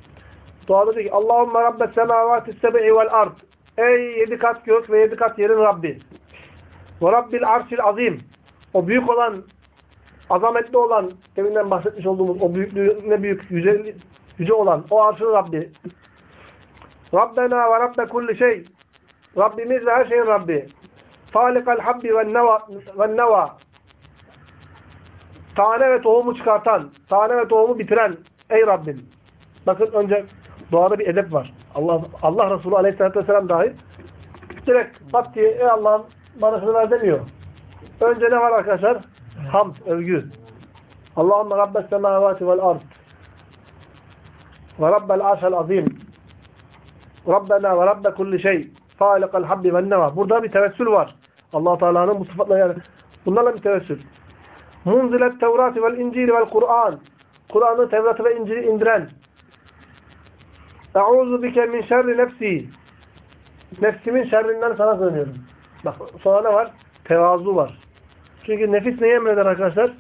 Duada diyor ki Allahümme Rabbet semavati sebe'i vel ard. Ey yedi kat gök ve yedi kat yerin Rabbi. Ve Rabbil arşil azim. O büyük olan, azametli olan, deminden bahsetmiş olduğumuz o büyüklüğü ne büyük, yüce, yüce olan o arşın Rabbi. Rabbena ve Rabbe kulli şey. Rabbimiz ve her şeyin Rabbi. Falikal habbi ve neva. Tane ve tohumu çıkartan, tane ve tohumu bitiren ey Rabbim. Bakın önce duada bir edep var. Allah Allah Resulü Aleyhisselatü Vesselam dahi direkt pat diye ey Allah'ım bana şunu ver demiyor. Önce ne var arkadaşlar? Hamd, övgü. Allahümme Rabbes semavati vel ard. Ve Rabbel arşel azim. Rabbena ve Rabbe kulli şey. Falikal habbi ve neva. Burada bir tevessül var. Allah Teala'nın bu sıfatla yani. Bunlarla bir tevessül. Munzilet Tevrati vel İncil vel Kur'an. Kur'an'ı, Tevrat'ı ve İncil'i indiren. Eûzu bike min şerri nefsi. Nefsimin şerrinden sana sığınıyorum. Bak sonra ne var? Tevazu var. Çünkü nefis neyi emreder arkadaşlar?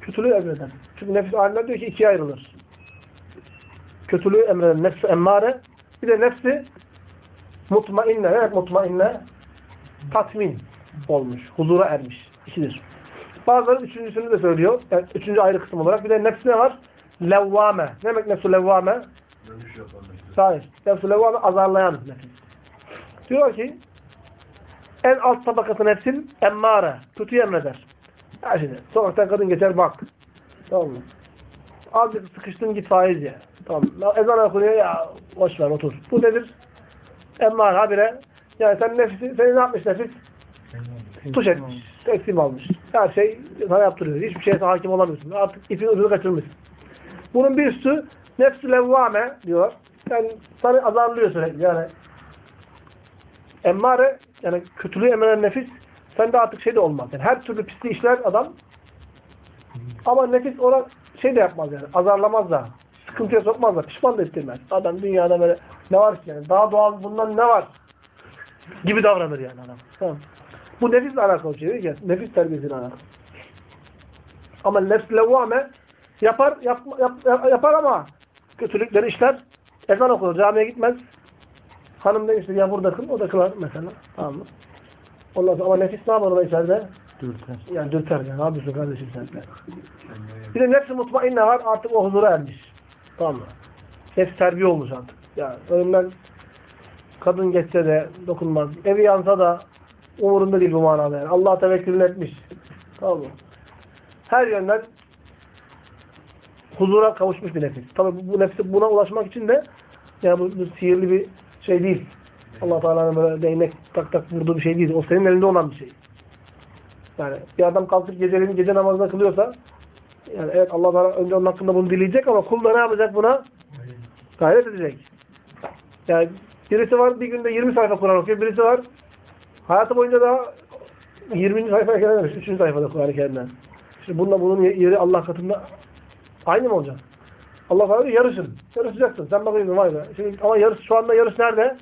Kötülüğü emreder. Çünkü nefis alimler diyor ki ikiye ayrılır. Kötülüğü emreden nefsi emmare bir de nefsi mutmainne. Evet mutmainne tatmin olmuş. Huzura ermiş. İkidir. Bazıları üçüncüsünü de söylüyor. Yani üçüncü ayrı kısım olarak. Bir de nefsi ne var? Levvame. Ne demek nefsu levvame? Hayır. Nefsu levvame azarlayan nefis. Diyor ki en alt tabakası nefsin emmare. Kötüyü emreder. Her şeyde. Sokaktan kadın geçer bak. Tamam mı? Azıcık sıkıştın git faiz ye. Tamam. Ezan okunuyor ya boş ver otur. Bu nedir? Emmare habire. Yani sen nefsi, seni ne yapmış nefis? Tuş etmiş. Teslim almış. Her şey sana yaptırıyor. Hiçbir şeye hakim olamıyorsun. Artık ipin ucunu kaçırmışsın. Bunun bir üstü nefs-i levvame diyor. Yani seni azarlıyor sürekli. Yani emmare yani kötülüğü emreden nefis sende artık şey de olmaz. Yani her türlü pisliği işler adam ama nefis ona şey de yapmaz yani. Azarlamaz da. Sıkıntıya sokmaz da. Pişman da ettirmez. Adam dünyada böyle ne var ki yani. Daha doğal bundan ne var? Gibi davranır yani adam. Tamam. Bu nefisle alakalı şey değil ki. Nefis terbiyesiyle alakalı. Ama nefs levvame yapar, yap, yap, yapar ama kötülükleri işler. Ezan okur. Camiye gitmez. Hanım demiştir ya burada kıl. O da kılar mesela. Tamam mı? Ondan sonra ama nefis ne yapar orada içeride? Dürter. Yani dürter yani. Ne yapıyorsun kardeşim sen? Bir de nefs-i mutmainne var. Artık o huzura ermiş. Tamam mı? Nefs terbiye olmuş artık. Yani önümden Kadın geçse de dokunmaz. Evi yansa da umurunda değil bu manada. Yani. Allah tevekkülünü etmiş. Tamam mı? Her yönden huzura kavuşmuş bir nefis. Tabi bu, nefsi buna ulaşmak için de yani bu, bu sihirli bir şey değil. Allah Teala'nın böyle değnek tak tak vurduğu bir şey değil. O senin elinde olan bir şey. Yani bir adam kalkıp geceleyin gece namazına kılıyorsa yani evet Allah Teala önce onun hakkında bunu dileyecek ama kul da ne yapacak buna? Gayret edecek. Yani birisi var bir günde 20 sayfa Kur'an okuyor. Birisi var hayatı boyunca daha 20. sayfaya gelememiş. 3. sayfada Kur'an-ı Kerim'den. Şimdi bununla bunun yeri Allah katında aynı mı olacak? Allah Teala diyor yarışın. Yarışacaksın. Sen bakıyorsun vay be. Şimdi, ama yarış, şu anda yarış nerede?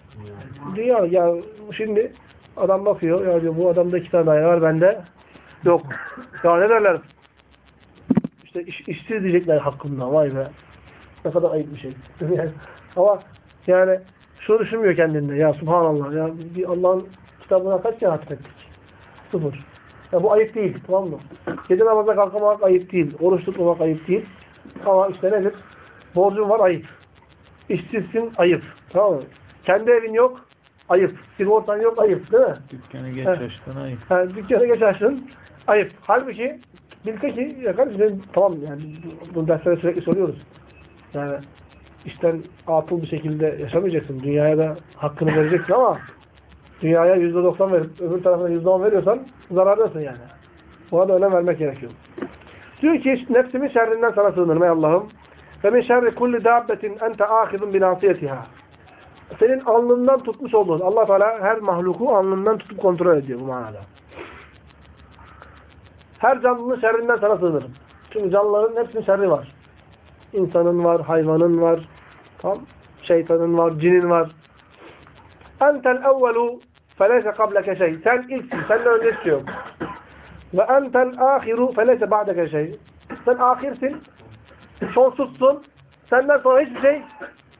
Dünya. Ya şimdi adam bakıyor. Ya diyor bu adamda iki tane daire var. Bende yok. Ya ne derler? İşte iş, işsiz diyecekler hakkında. Vay be. Ne kadar ayıp bir şey. Ama yani şunu düşünmüyor kendinde. Ya subhanallah. Ya bir Allah'ın kitabına kaç kere hatmettik? Sıfır. Ya bu ayıp değil. Tamam mı? Gece namaza kalkmamak ayıp değil. Oruç tutmamak ayıp değil. Ama işte nedir? Borcun var ayıp. İşsizsin ayıp. Tamam mı? Kendi evin yok ayıp. Sigortan yok ayıp. Değil mi? Dükkanı geç açtın ayıp. Yani dükkana geç açtın. Ayıp. Halbuki bilse ki ya kardeşim tamam yani bu derslere sürekli soruyoruz. Yani işten atıl bir şekilde yaşamayacaksın. Dünyaya da hakkını vereceksin ama dünyaya yüzde doksan verip öbür tarafına yüzde on veriyorsan zarardasın yani. Buna da önem vermek gerekiyor. Diyor ki nefsimin şerrinden sana sığınırım ey Allah'ım. Ve min şerri kulli dabbetin ente ahidun binasiyetiha. Senin alnından tutmuş olduğun Allah Teala her mahluku alnından tutup kontrol ediyor bu manada. Her canlının şerrinden sana sığınırım. Çünkü canlıların hepsinin şerri var. İnsanın var, hayvanın var, tam şeytanın var, cinin var. Entel evvelu feleyse kableke şey. Sen ilksin, senden önce hiçbir şey yok. Ve entel ahiru feleyse ba'deke şey. Sen ahirsin, sonsuzsun, senden sonra hiçbir şey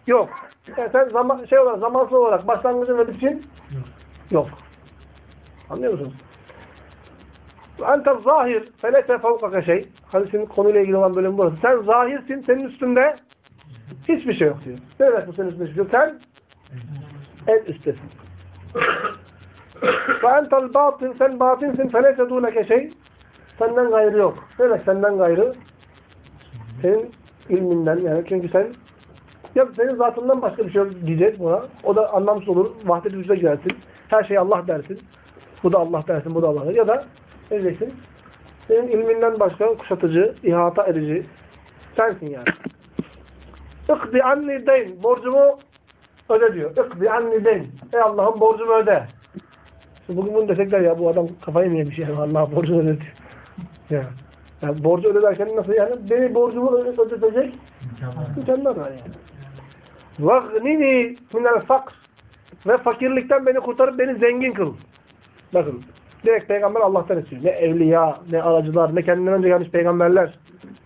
yok. Yani sen zaman, şey olarak, zamansız olarak başlangıcın ve bitin yok. Anlıyor musunuz? Ente zahir felese fevkaka şey. Hadisin konuyla ilgili olan bölüm burası. Sen zahirsin, senin üstünde hiçbir şey yok diyor. Ne demek bu senin üstünde hiçbir şey en üsttesin. Ve entel batın, sen batinsin felese duneke şey. Senden gayrı yok. Ne demek senden gayrı? Senin ilminden yani çünkü sen ya senin zatından başka bir şey yok diyeceğiz buna. O da anlamsız olur. Vahdet-i vücuda girersin. Her şey Allah dersin. Bu da Allah dersin, bu da Allah dersin. Ya da ne diyeceksin? Senin ilminden başka kuşatıcı, ihata edici sensin yani. İkdi anni deyn. Borcumu öde diyor. İkdi anni deyn. Ey Allah'ım borcumu öde. Şimdi bugün bunu desekler ya bu adam kafayı mı yemiş yani Allah borcunu öde diyor. Ya. Yani borcu öde derken nasıl yani? Beni borcumu öde- ödetecek imkanlar var yani. وَغْنِنِي مِنَ الْفَقْرِ Ve fakirlikten beni kurtarıp beni zengin kıl. Bakın. Direkt peygamber Allah'tan istiyor. Ne evliya, ne aracılar, ne kendinden önce gelmiş peygamberler.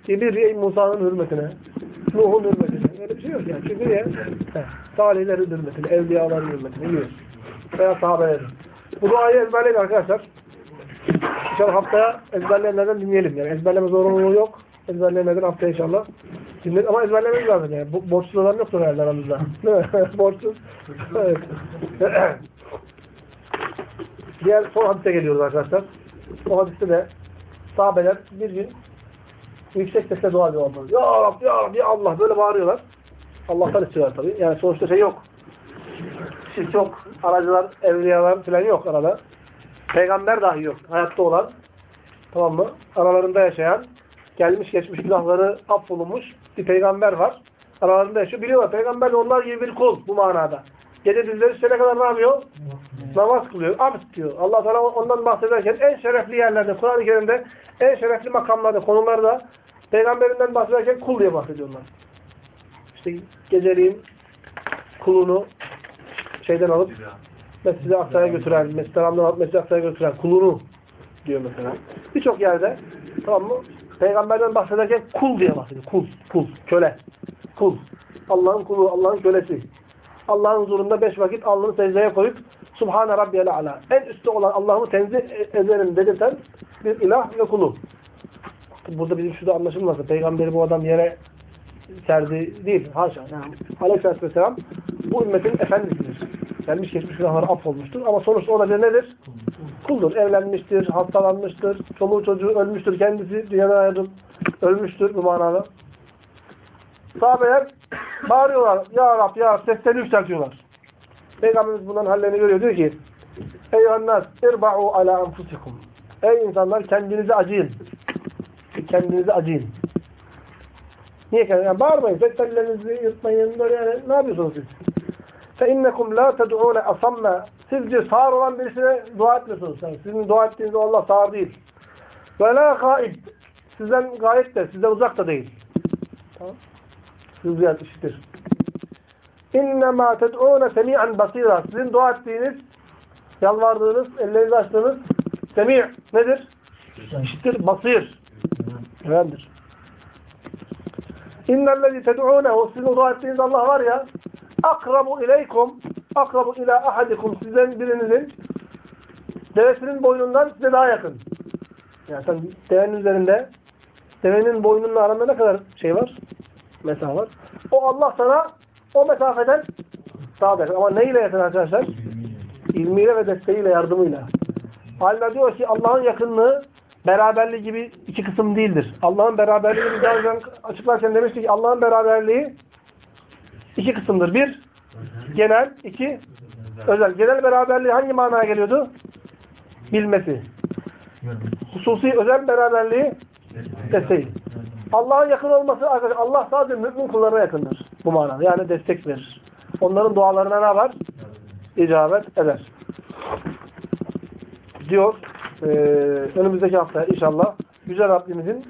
Gibi Musa'nın hürmetine, Nuh'un hürmetine. Öyle bir yok yani. Çünkü niye? Heh, Salihlerin hürmetine, evliyaların hürmetine gibi. Veya sahabelerin. Bu duayı ezberleyin arkadaşlar. İnşallah haftaya ezberleyenlerden dinleyelim. Yani ezberleme zorunluluğu yok. Ezberleyenlerden haftaya inşallah dinleyelim. Ama ezberlememiz lazım yani. Bu, borçsuz olan yoktur herhalde aramızda. Borçsuz. Evet. Diğer son hadise geliyoruz arkadaşlar. O hadiste de sahabeler bir gün yüksek sesle dua ediyorlar. Ya Rab, Ya Rab, Ya Allah böyle bağırıyorlar. Allah'tan istiyorlar tabii. Yani sonuçta şey yok. Şirk yok. Aracılar, evliyalar falan yok arada. Peygamber dahi yok. Hayatta olan. Tamam mı? Aralarında yaşayan, gelmiş geçmiş günahları affolunmuş bir peygamber var. Aralarında yaşıyor. Biliyorlar peygamber de onlar gibi bir kul bu manada. Gece dizleri üstüne kadar ne yapıyor? Namaz kılıyor. Abd diyor. Allah Teala ondan bahsederken en şerefli yerlerde, Kur'an-ı Kerim'de en şerefli makamlarda, konularda peygamberinden bahsederken kul diye bahsediyorlar. İşte geceliğin kulunu şeyden alıp Mescid-i Aksa'ya götüren, Mescid-i Haram'dan alıp Mescid-i Aksa'ya götüren kulunu diyor mesela. Birçok yerde tamam mı? Peygamberden bahsederken kul diye bahsediyor. Kul, kul, köle. Kul. Allah'ın kulu, Allah'ın kölesi. Allah'ın huzurunda beş vakit alnını secdeye koyup Subhane Rabbiyel Ala. En üstte olan Allah'ımı tenzih ederim dedirten bir ilah ve kulu. Burada bizim şurada anlaşılmasın. Peygamberi bu adam yere serdi değil. Haşa. Yani Aleyhisselatü Vesselam bu ümmetin efendisidir. Gelmiş geçmiş günahları affolmuştur. Ama sonuçta o da nedir? Kuldur. Evlenmiştir, hastalanmıştır, çoluğu çocuğu ölmüştür. Kendisi dünyadan ayrılıp ölmüştür bu manada. Sahabeler bağırıyorlar. Ya Rab ya Rab seslerini yükseltiyorlar. Peygamberimiz bunların hallerini görüyor. Diyor ki Eyhannas irba'u ala anfusikum. Ey insanlar kendinize acıyın. Kendinize acıyın. Niye kendinize? Yani bağırmayın. Seslerinizi yırtmayın. Böyle yani ne yapıyorsunuz siz? فَاِنَّكُمْ لَا تَدْعُونَ أَصَمَّ Siz diyor sağır olan birisine dua etmiyorsunuz. Yani sizin dua ettiğiniz o Allah sağır değil. وَلَا gaib Sizden gayet de, sizden uzak da değil. Tamam. Siz duyan işitir. اِنَّمَا تَدْعُونَ سَمِيعًا بَصِيرًا Sizin dua ettiğiniz, yalvardığınız, ellerinizi açtığınız semi' nedir? İşittir, basir. Görendir. İnnellezî ted'ûnehu sizin dua ettiğiniz Allah var ya akrabu ileykum akrabu ila ahadikum sizden birinizin devesinin boynundan size daha yakın. Yani sen devenin üzerinde devenin boynunun arasında ne kadar şey var? Mesafe var. O Allah sana o mesafeden daha da yakın. Ama neyle yakın arkadaşlar? İlmiyle ve desteğiyle, yardımıyla. Haline diyor ki Allah'ın yakınlığı beraberliği gibi iki kısım değildir. Allah'ın beraberliği biz daha önce açıklarken demiştik Allah'ın beraberliği iki kısımdır. Bir, genel. iki özel. Genel beraberliği hangi manaya geliyordu? Bilmesi. Hususi özel beraberliği desteği. Allah'ın yakın olması arkadaşlar Allah sadece mümin kullarına yakındır. Bu manada. Yani destek verir. Onların dualarına ne var? İcabet eder. Diyor e, önümüzdeki hafta inşallah Yüce Rabbimizin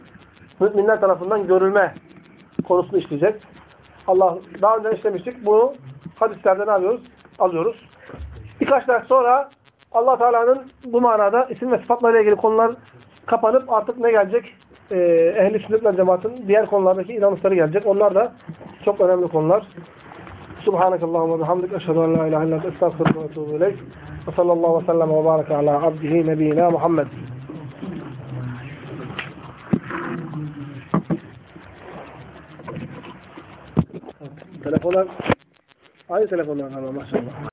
müminler tarafından görülme konusunu işleyecek. Allah daha önce işlemiştik. Bunu hadislerde ne alıyoruz? Alıyoruz. Birkaç ders sonra Allah Teala'nın bu manada isim ve sıfatlarla ilgili konular kapanıp artık ne gelecek? Ee, Ehl-i Cemaat'ın diğer konulardaki inanışları gelecek. Onlar da çok önemli konular. Subhanakallahumma bihamdik eşhedü en la ilahe illa ente estağfiruke ve etûbü ileyk. Ve sallallahu ve sellem ve baraka ala abdihi nebiyina Muhammed. Telefonlar aynı telefonlar ama maşallah.